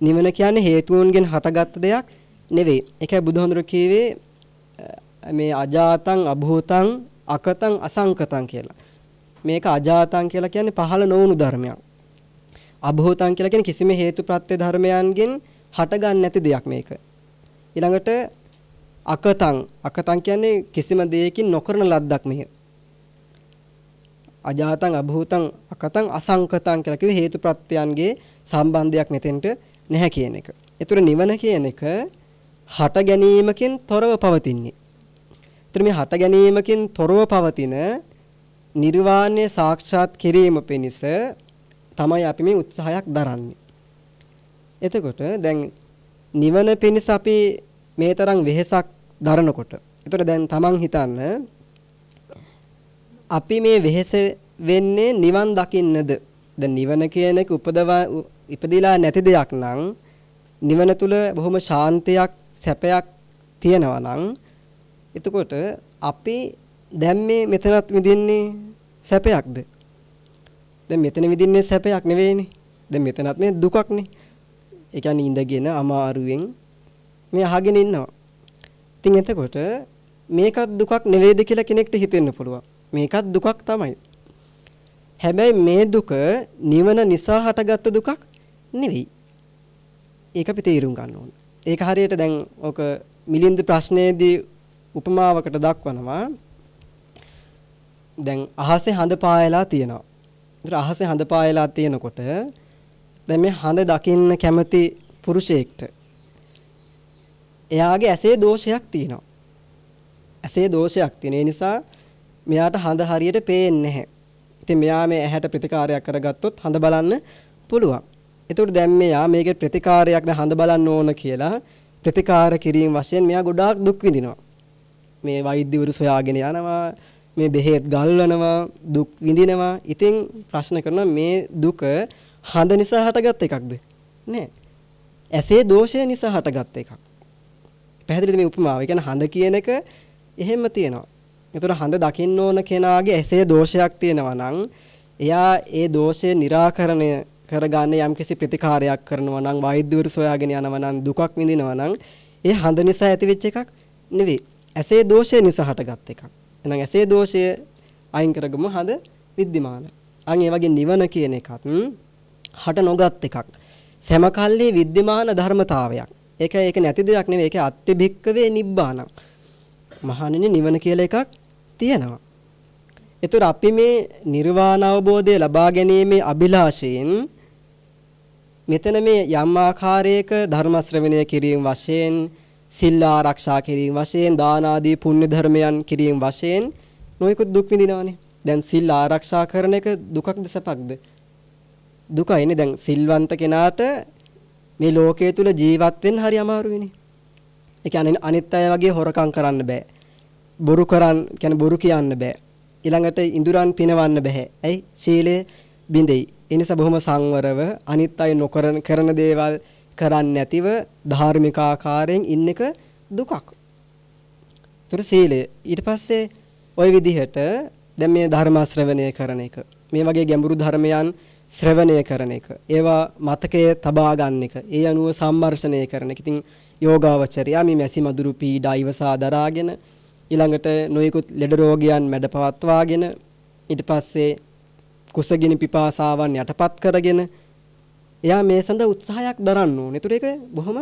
නිවන කියන්නේ හේතුන්ගෙන් හටගත්ත දෙයක් නෙවෙයි. ඒකයි බුදුහාමුදුරු කියවේ මේ අජාතං අභූතං අකතං අසංකතං කියලා. මේක අජාතං කියලා කියන්නේ පහළ නොවුණු ධර්මයක්. අභූතං කියලා කියන්නේ කිසිම හේතු ප්‍රත්‍ය ධර්මයන්ගෙන් හටගන්නේ නැති දෙයක් මේක. ඊළඟට අකතං අකතං කියන්නේ කිසිම දෙයකින් නොකරන ලද්දක් මෙහෙ. අජාතං අභූතං අකතං අසංකතං කියලා කිව්වේ හේතු ප්‍රත්‍යයන්ගේ සම්බන්ධයක් මෙතෙන්ට නැහැ කියන එක. ඒතර නිවන කියන එක හට ගැනීමකින් තොරව පවතින්නේ. ඒතර මේ හට ගැනීමකින් තොරව පවතින නිර්වාණය සාක්ෂාත් කිරීම පිණිස තමයි අපි මේ උත්සාහයක් දරන්නේ. එතකොට දැන් නිවන පිණිස අපි මේ තරම් වෙහෙසක් දරනකොට එතකොට දැන් තමන් හිතන්න අපි මේ වෙහෙස වෙන්නේ නිවන් දකින්නද දැන් නිවන කියන එක උපදවා ඉපදිලා නැති දෙයක් නම් නිවන තුල බොහොම ශාන්තියක් සැපයක් තියෙනවා නම් එතකොට අපි දැන් මේ මෙතනත් විඳින්නේ සැපයක්ද දැන් මෙතන විඳින්නේ සැපයක් නෙවෙයිනේ දැන් මෙතනත් මේ දුකක්නේ ඒ කියන්නේ ඉඳගෙන අමාරුවෙන් මේ අහගෙන ඉන්නවා ඉතින් එතකොට මේකත් දුකක් නෙවෙයිද කියලා කෙනෙක්ට හිතෙන්න පුළුවන් මේකත් දුකක් තමයි හැබැයි මේ දුක නිවන නිසා හටගත්ත දුකක් නෙවෙයි. ඒක අපි තේරුම් ගන්න ඕන. ඒක හරියට දැන් ඔක මිලින්ද ප්‍රශ්නයේදී උපමාවකට දක්වනවා. දැන් අහසේ හඳ පායලා තියෙනවා. ඒතර අහසේ හඳ පායලා තියෙනකොට දැන් මේ හඳ දකින්න කැමති පුරුෂයෙක්ට එයාගේ ඇසේ දෝෂයක් තියෙනවා. ඇසේ දෝෂයක් තියෙන නිසා මෙයාට හඳ හරියට පේන්නේ නැහැ. ඉතින් මෙයා මේ ඇහැට ප්‍රතිකාරයක් කරගත්තොත් හඳ බලන්න පුළුවන්. එතකොට දැන් මෙයා මේකේ ප්‍රතිකාරයක් දැන් හඳ බලන්න ඕන කියලා ප්‍රතිකාර කිරීම වශයෙන් මෙයා ගොඩාක් දුක් විඳිනවා. මේ වෛද්‍යවරු සොයාගෙන යනවා, මේ බෙහෙත් ගල්වනවා, දුක් විඳිනවා. ඉතින් ප්‍රශ්න කරනවා මේ දුක හඳ නිසා හටගත් එකක්ද? නෑ. ඇසේ දෝෂය නිසා හටගත් එකක්. පැහැදිලිද මේ උපමාව? ඒ කියන්නේ හඳ කියන එක එහෙම තියෙනවා. එතකොට හඳ දකින්න ඕන කෙනාගේ ඇසේ දෝෂයක් තියෙනවා නම් එයා ඒ දෝෂය निराකරණය කරගන්න යම්කිසි ප්‍රතිකාරයක් කරනවා නම් වෛද්‍යවරු සොයාගෙන යනවා නම් දුකක් විඳිනවා නම් ඒ හඳ නිසා ඇතිවෙච්ච එකක් නෙවෙයි. ඇසේ දෝෂය නිසා හටගත් එකක්. එහෙනම් ඇසේ දෝෂය අයින් කරගමු හඳ විද්‍යමාන. අන් ඒ වගේ නිවන කියන එකත් හට නොගත් එකක්. සෑම විද්‍යමාන ධර්මතාවයක්. ඒක ඒක නැති දෙයක් නෙවෙයි. ඒක අත්‍යභික්කවේ නිබ්බානං. මහණෙනි නිවන කියලා එකක් තියෙනවා. ඒතර අපි මේ නිර්වාණ අවබෝධය ලබා ගැනීමේ අභිලාෂයෙන් මෙතන මේ යම් ආකාරයක ධර්ම ශ්‍රවණය කිරීම වශයෙන් සිල් ආරක්ෂා කිරීම වශයෙන් දාන ආදී පුණ්‍ය ධර්මයන් කිරීම වශයෙන් නොයෙකුත් දුක් විඳිනවානේ. දැන් සිල් ආරක්ෂා කරන එක දුකක්ද සැපක්ද? දුකයිනේ. දැන් සිල්වන්ත කෙනාට මේ ලෝකයේ තුල ජීවත් වෙන්න හරි අමාරුයිනේ. ඒ කියන්නේ අනිත් අය වගේ හොරකම් කරන්න බෑ. බොරු කරන් කියන්නේ බොරු කියන්න බෑ. ඊළඟට ඉඳුරන් පිනවන්න බෑ. ඇයි? සීලය බිඳෙයි. ඒ නිසා බොහොම සංවරව අනිත් අය නොකරන කරන දේවල් කරන්නේ නැතිව ධාර්මික ආකාරයෙන් ඉන්න එක දුකක්. ඒතර සීලය. ඊට පස්සේ ওই විදිහට දැන් මේ ධර්ම ශ්‍රවණය කරන එක. මේ වගේ ගැඹුරු ධර්මයන් ශ්‍රවණය කරන එක. ඒවා මතකයේ තබා ගන්න එක. ඒ අනුව සම්මර්ෂණය කරන එක. ඉතින් යෝගාවචරයා මේ මැසි මදුරු පීඩා ඉවසා දරාගෙන ඊළඟට නොයෙකුත් ලෙඩ රෝගයන් මැඩපවත්වාගෙන ඊට පස්සේ කුසගිනි පිපාසාවන් යටපත් කරගෙන එයා මේ සඳ උත්සාහයක් දරන්න ඕනේ. ඒතර ඒක බොහොම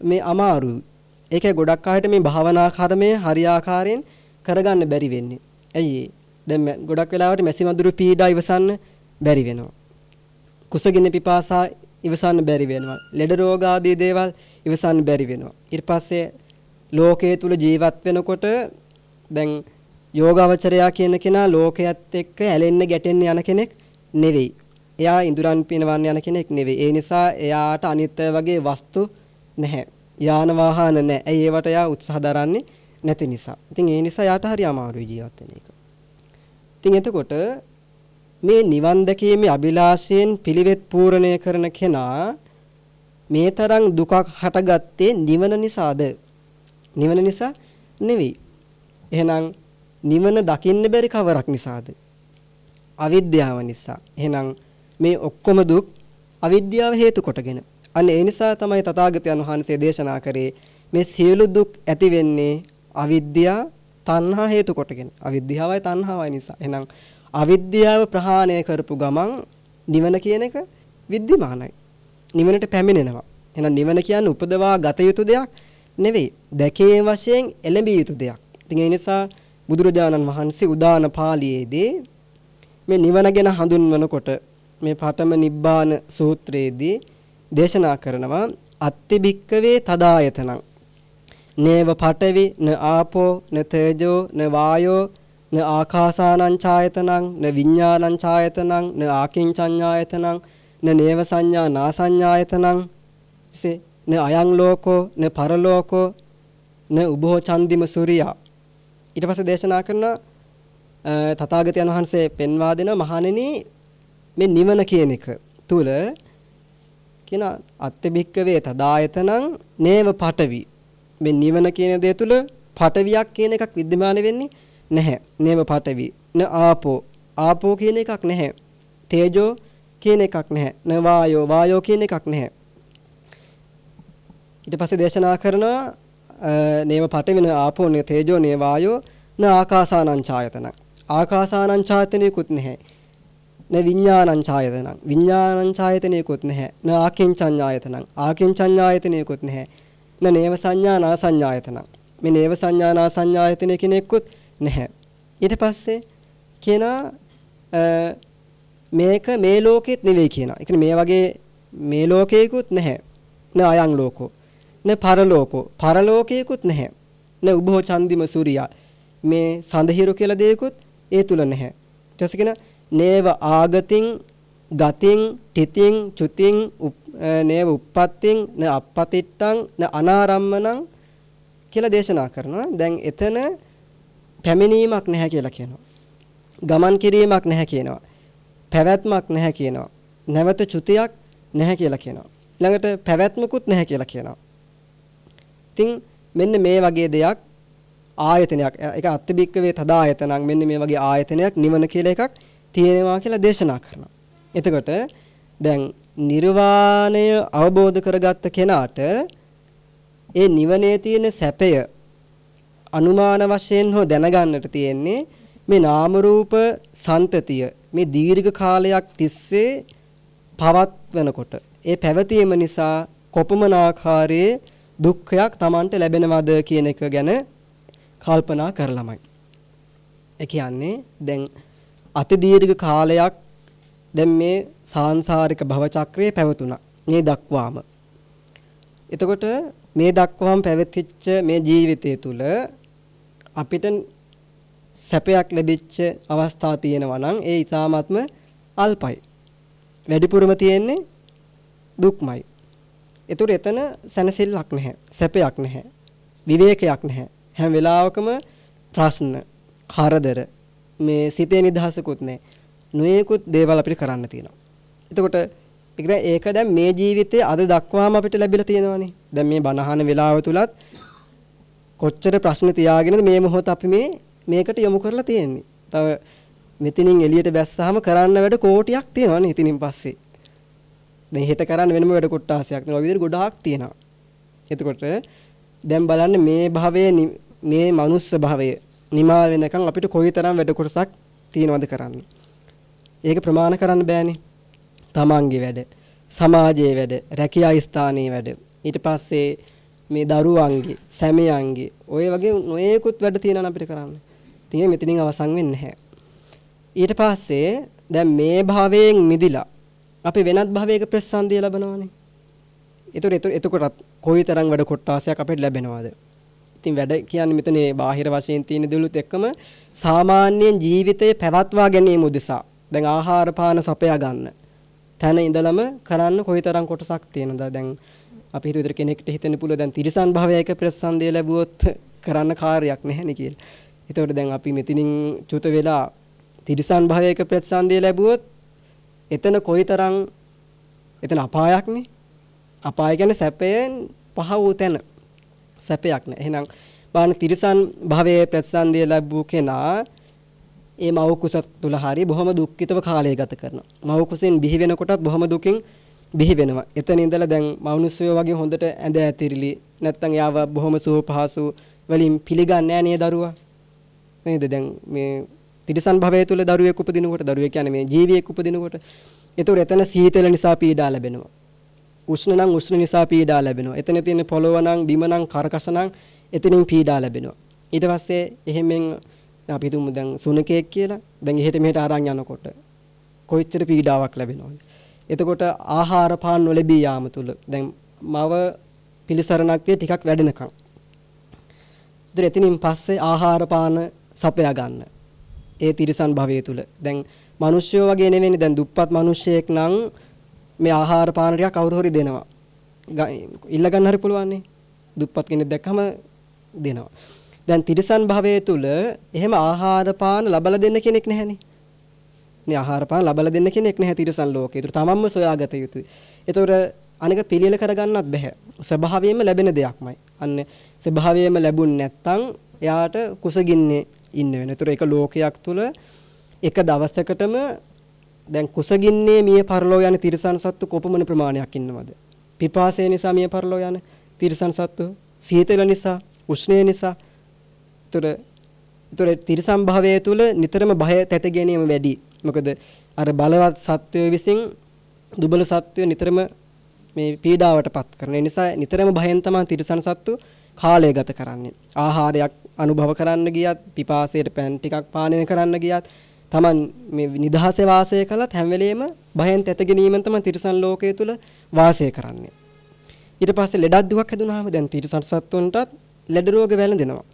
මේ අමාරුයි. ඒකේ ගොඩක් අයට මේ භාවනා කර්මය හරියාකාරයෙන් කරගන්න බැරි වෙන්නේ. ඇයි දැන් ගොඩක් වෙලාවට මැසි මදුරු පීඩා ඉවසන්න බැරි වෙනවා. කුසගිනි පිපාසා ඉවසන්න බැරි වෙනවා. ලෙඩ රෝග ආදී දේවල් ඉවසන්න බැරි වෙනවා. ඊට පස්සේ ලෝකයේ තුල ජීවත් වෙනකොට දැන් යෝගාවචරයා කියන කෙනා ලෝකයේත් එක්ක ඇලෙන්න ගැටෙන්න යන කෙනෙක් නෙවෙයි. එයා ඉඳුරන් පිනවන්න යන කෙනෙක් නෙවෙයි. ඒ නිසා එයාට අනිත්‍ය වගේ වස්තු නැහැ. යාන වාහන නැහැ. ඇයි ඒවට එයා උත්සාහ දරන්නේ නැති නිසා. ඉතින් ඒ නිසා යාට හරි අමාරුයි ජීවත් වෙන එක. ඉතින් එතකොට මේ නිවන් දැකීමේ අභිලාෂයෙන් පිළිවෙත් පූර්ණය කරන කෙනා මේ තරම් දුකක් හටගත්තේ නිවන නිසාද? නිවන නිසා නෙවෙයි. එහෙනම් නිවන දකින්න බැරි කවරක් නිසාද? අවිද්‍යාව නිසා. එහෙනම් මේ ඔක්කොම දුක් අවිද්‍යාව හේතු කොටගෙන. අන්න ඒ නිසා තමයි තථාගතයන් වහන්සේ දේශනා කරේ මේ සියලු දුක් ඇති වෙන්නේ අවිද්‍යාව තණ්හා හේතු කොටගෙන. අවිද්‍යාවයි තණ්හාවයි නිසා. එහෙනම් අවිද්‍යාව ප්‍රහාණය කරපු ගමන් නිවන කියන එක විද්‍යමානයි. නිවනට පැමිණෙනවා. එහෙනම් නිවන කියන්නේ උපදවා ගත යුතු දෙයක් නෙවෙයි. දැකීම වශයෙන් එළඹිය යුතු දෙයක්. ඉතින් ඒ නිසා බුදුරජාණන් වහන්සේ උදාන පාළියේදී මේ නිවන ගැන හඳුන්වනකොට මේ පඨම නිබ්බාන සූත්‍රයේදී දේශනා කරනවා අත්ති භික්කවේ තදායතනං. නේව පඨවි න ආපෝ න තේජෝ න වායෝ න ආකාසානං ඡායතනං න විඤ්ඤාණං ඡායතනං න ආකින්චඤ්ඤායතනං න නේව සංඥා නාසඤ්ඤායතනං. ඉසේ න අයං ලෝකෝ න පරලෝකෝ න උභෝ චන්දිම සූර්යා. ඊට පස්සේ දේශනා කරන තථාගතයන් වහන්සේ පෙන්වා දෙන මහණෙනි මේ නිවන කියන එක තුල කියන අත්තිබික්කවේ තදායතනං නේව පටවි මේ නිවන කියන දේ තුල පටවියක් කියන එකක් विद्यमान වෙන්නේ නැහැ නේව පටවි න ආපෝ ආපෝ කියන එකක් නැහැ තේජෝ කියන එකක් නැහැ න වායෝ වායෝ කියන එකක් නැහැ ඊට පස්සේ දේශනා කරනවා නේව පටවින ආපෝ නේ තේජෝ නේ වායෝ න ආකාසානං ඡායතන ආකාසානං ඡායතනෙකුත් නැහැ න විඥානං ඡායතනං විඥානං ඡායතනෙකුත් නැහැ න ආකින්චඤ්ඤායතනං ආකින්චඤ්ඤායතනෙකුත් නැහැ න නේව සංඥා නා සංඥායතනං මේ නේව සංඥා නා සංඥායතන කෙනෙකුත් නැහැ ඊට පස්සේ කියනවා මේක මේ ලෝකෙත් නෙවෙයි කියනවා. ඒ මේ වගේ මේ ලෝකේකුත් නැහැ. න අයං ලෝකෝ. න පරලෝකෝ. පරලෝකේකුත් නැහැ. න උභෝ චන්දිම සූර්යා. මේ සඳහිරු කියලා දෙයකුත් ඒ තුල නැහැ. ඊට පස්සේ නේව ආගතින් ගතින් තිතින් චුතින් නේව uppattin න අපපතිට්ටං න අනාරම්මනං කියලා දේශනා කරනවා. දැන් එතන පැමිණීමක් නැහැ කියලා කියනවා. ගමන් කිරීමක් නැහැ කියනවා. පැවැත්මක් නැහැ කියනවා. නැවත චුතියක් නැහැ කියලා කියනවා. ළඟට පැවැත්මකුත් නැහැ කියලා කියනවා. ඉතින් මෙන්න මේ වගේ දෙයක් ආයතනයක් ඒක අත්බික්කවේ තදායතනක් මෙන්න මේ වගේ ආයතනයක් නිවන කියලා එකක් තියෙනවා කියලා දේශනා කරනවා. එතකොට දැන් නිර්වාණය අවබෝධ කරගත්ත කෙනාට ඒ නිවනේ තියෙන සැපය අනුමාන වශයෙන් හෝ දැනගන්නට තියෙන්නේ මේ නාම රූප සන්තතිය මේ දීර්ඝ කාලයක් තිස්සේ පවත්වනකොට ඒ පැවතීම නිසා කොපමණ ආකාරයේ දුක්ඛයක් Tamanට ලැබෙනවද කියන එක ගැන කල්පනා කරලමයි. ඒ කියන්නේ දැන් අති දීර්ඝ කාලයක් දැන් මේ සාංශාරික භව චක්‍රයේ පැවතුණා. මේ දක්වාම. එතකොට මේ දක්වාම පැවතිච්ච මේ ජීවිතය තුළ අපිට සැපයක් ලැබිච්ච අවස්ථා තියෙනවා නම් ඒ ඊ타ත්ම අල්පයි. වැඩිපුරම තියෙන්නේ දුක්මයි. ඒතර එතන සැනසෙල්ලක් නැහැ. සැපයක් නැහැ. විවේකයක් නැහැ. හැම වෙලාවකම ප්‍රශ්න, කරදර, මේ සිතේ නිදහසකුත් නැහැ. නොයෙකුත් දේවල් අපිට කරන්න තියෙනවා. එතකොට ඒක දැන් මේ ජීවිතයේ අද දක්වාම අපිට ලැබිලා තියෙනවානේ. දැන් මේ බණහන වෙලාව තුලත් කොච්චර ප්‍රශ්න තියාගෙනද මේ මොහොත අපි මේ මේකට යොමු කරලා තියෙන්නේ. තව මෙතනින් එළියට බැස්සාම කරන්න වැඩ කෝටියක් තියෙනවානේ ඉතින් පස්සේ. දැන් හෙට කරන්න වෙනම වැඩ කොටාසයක් තියෙනවා. විදිහට ගොඩාක් තියෙනවා. එතකොට දැන් බලන්න මේ භවයේ මේ මනුස්ස භවය නිමා වෙනකන් අපිට කොයිතරම් වැඩ කොටසක් තියෙනවද කරන්න. ඒක ප්‍රමාණ කරන්න බෑනේ. තමන්ගේ වැඩ, සමාජයේ වැඩ, රැකියා ස්ථානයේ වැඩ. ඊට පස්සේ මේ දරුවන්ගේ, සැමියන්ගේ ඔය වගේ නොයේකුත් වැඩ තියෙනවා අපිට කරන්න. ඉතින් මෙතනින් අවසන් වෙන්නේ නැහැ. ඊට පස්සේ දැන් මේ භවයෙන් මිදිලා අපි වෙනත් භවයක ප්‍රසන්දිය ලබනවානේ. ඒතර එතකොටත් කොයිතරම් වැඩ කොටාසයක් අපිට ලැබෙනවද? ඉතින් වැඩ කියන්නේ මෙතන බාහිර වශයෙන් තියෙන දෙලුත් එක්කම සාමාන්‍යයෙන් ජීවිතේ පැවැත්වා ගැනීම උදෙසා දැන් ආහාර පාන සපයා ගන්න. තන ඉඳලම කරන්න කොයිතරම් කොටසක් තියෙනවද? දැන් අපි හිතුව විතර කෙනෙක්ට හිතෙන්න පුළුවන් දැන් තිරිසන් භවයක ප්‍රසන්දිය ලැබුවොත් කරන්න කාර්යයක් නැහැ නේ කියලා. එතකොට දැන් අපි මෙතනින් චුත වෙලා තිරිසන් භවයක ප්‍රතිසන්දිය ලැබුවොත් එතන කොයිතරම් එතන අපායක්නේ. අපාය කියන්නේ සැපයෙන් පහ වූ තැන. සැපයක් නෑ. එහෙනම් බාන තිරිසන් භවයේ ප්‍රතිසන්දිය ලැබූ කෙනා ඒ මව් කුස තුල හරි බොහොම දුක්ඛිතව කාලය ගත කරනවා. මව් කුසෙන් බිහි වෙනකොටත් බොහොම දුකින් බිහි වෙනවා. එතන ඉඳලා දැන් මනුස්සයෝ වගේ හොඳට ඇඳ ඇතිරිලි නැත්තම් යාව බොහොම සුව පහසු වලින් පිළිගන්නේ නැහැ නේ දරුවා. නේද දැන් මේ තිරිසන් භවය තුල දරුවෙක් උපදිනකොට දරුවෙක් කියන්නේ මේ ජීවියෙක් උපදිනකොට ඒතර එතන සීතල නිසා පීඩා ලැබෙනවා උෂ්ණ නම් උෂ්ණ නිසා පීඩා ලැබෙනවා. එතන තියෙන පොළොව නම් බිම නම් කරකස නම් එතනින් පීඩා ලැබෙනවා. ඊට පස්සේ එහෙමෙන් අපි හිතමු දැන් සුනකෙක් කියලා. දැන් එහෙට මෙහෙට අරන් යනකොට කොච්චර පීඩාවක් ලැබෙනවද? එතකොට ආහාර පාන නොලැබී යාම තුල දැන් මව පිළිසරණක් ටිකක් වැඩෙනකම්. ඒතර එතනින් පස්සේ ආහාර පාන සපයා ගන්න. ඒ තිරිසන් භවයේ තුල. දැන් මිනිස්සුયો වගේ නෙවෙයි දැන් දුප්පත් මිනිස්සෙක් නම් මේ ආහාර පාන ටික කවුරු හරි දෙනවා. ඉල්ල ගන්න හරි පුළුවන් නේ. දුප්පත් කෙනෙක් දැක්කම දෙනවා. දැන් තිරිසන් භවයේ තුල එහෙම ආහාර පාන ලබලා දෙන්න කෙනෙක් නැහැනේ. නේ ආහාර පාන ලබලා දෙන්න කෙනෙක් නැහැ තිරිසන් ලෝකේ. ඒතර තමන්ම සොයාගත යුතුයි. ඒතර අනික පිළියෙල කරගන්නත් බෑ. ස්වභාවයෙන්ම ලැබෙන දෙයක්මයි. අන්න ස්වභාවයෙන්ම ලැබුණ නැත්තම් එයාට කුසගින්නේ ඉන්න වෙන. ඒතර ඒක ලෝකයක් තුල එක දවසකටම දැන් කුසගින්නේ මිය පරලෝ යන තිරිසන් සත්තු කොපමණ ප්‍රමාණයක් ඉන්නවද? පිපාසය නිසා මිය පරලෝ යන තිරිසන් සත්තු, සීතල නිසා, උෂ්ණය නිසා. ඒතර ඒතර තිරිසන් භාවයේ තුල නිතරම භය තැත ගැනීම වැඩි. මොකද අර බලවත් සත්වය විසින් දුබල සත්වය නිතරම මේ පීඩාවටපත් කරන නිසා නිතරම භයෙන් තමයි තිරිසන් සත්තු කාලය ගත කරන්නේ. ආහාරයක් අනුභව කරන්න ගියත්, පිපාසයට පෑන් ටිකක් පානය කරන්න ගියත්, Taman මේ නිදහසේ වාසය කළත් හැම වෙලෙම භයෙන් තැත ගැනීමෙන් තමයි තිරිසන් ලෝකයේ තුල වාසය කරන්නේ. ඊට පස්සේ ලෙඩක් දුකක් හැදුනහම දැන් තිරිසන් සත්තුන්ටත් ලෙඩ රෝග වැළඳෙනවා.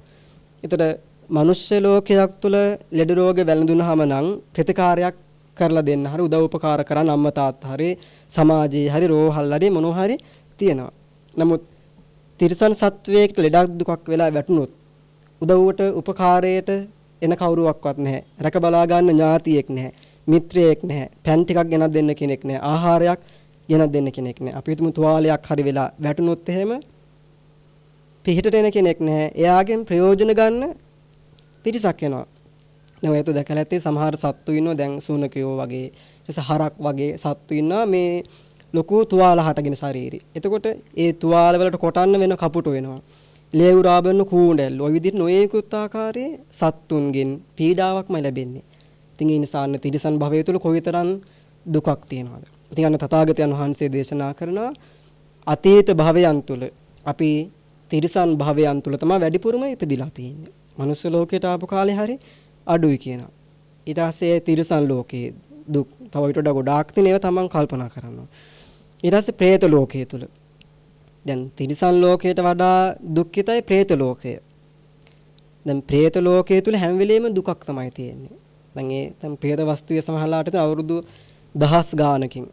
ඒතර මනුෂ්‍ය ලෝකයක් තුල ලෙඩ රෝග වැළඳුනහම නම් ප්‍රතිකාරයක් කරලා දෙන්න හරි උදව් උපකාර කරන්න අම්මා තාත්තා හරි සමාජයේ හරි රෝහල් හරි මොනවා හරි තියෙනවා. නමුත් තිරිසන් සත්වයකට ලෙඩක් දුකක් වෙලා වැටුනොත් උදව්වට උපකාරයට එන කවුරුවක්වත් නැහැ. රැක බලා ගන්න ඥාතියෙක් නැහැ. මිත්‍රයෙක් නැහැ. පෑන් ටිකක් ගෙනත් දෙන්න කෙනෙක් නැහැ. ආහාරයක් ගෙනත් දෙන්න කෙනෙක් නැහැ. අපි හිතමු තුවාලයක් හරි වෙලා වැටුනොත් එහෙම පිහිටට එන කෙනෙක් නැහැ. එයාගෙන් ප්‍රයෝජන ගන්න පිරිසක් එනවා. දැන් ඔයත් දැකලා ඇත්තේ සමහර සත්තු ඉන්නවා දැන් සුනකයෝ වගේ එස හරක් වගේ සත්තු ඉන්නවා මේ ලොකු තුවාල හටගෙන ශරීරي. එතකොට ඒ තුවාල වලට කොටන්න වෙන කපුටු වෙනවා. ලේ උරා බන්න කූඩැල් ওই විදිහට නොයෙකුත් ආකාරයේ සත්තුන්ගෙන් පීඩාවක්ම ලැබෙන්නේ. ඉතින් ඒ නිසා අන්න තිරිසන් භවය තුල කොයිතරම් දුකක් තියෙනවද? ඉතින් අන්න තථාගතයන් වහන්සේ දේශනා කරනවා අතීත භවයන් තුල අපි තිරිසන් භවයන් තුල තමයි වැඩිපුරම ඉපදිලා තියෙන්නේ. මනුස්ස ලෝකයට ආපු කාලේ හරි අඩුයි කියනවා. ඊට පස්සේ තිරිසන් ලෝකයේ දුක් තව විට වඩා ගොඩාක් තියෙනව තමන් කල්පනා කරනවා. ඊට පස්සේ പ്രേත ලෝකයේ තුල දැන් තිරිසන් ලෝකයට වඩා දුක්ඛිතයි പ്രേත ලෝකය. දැන් പ്രേත ලෝකයේ තුල හැම වෙලෙම දුකක් තමයි තියෙන්නේ. දැන් ඒ දැන් പ്രേත වස්තුවේ සමහරලාට අවුරුදු දහස් ගානකින්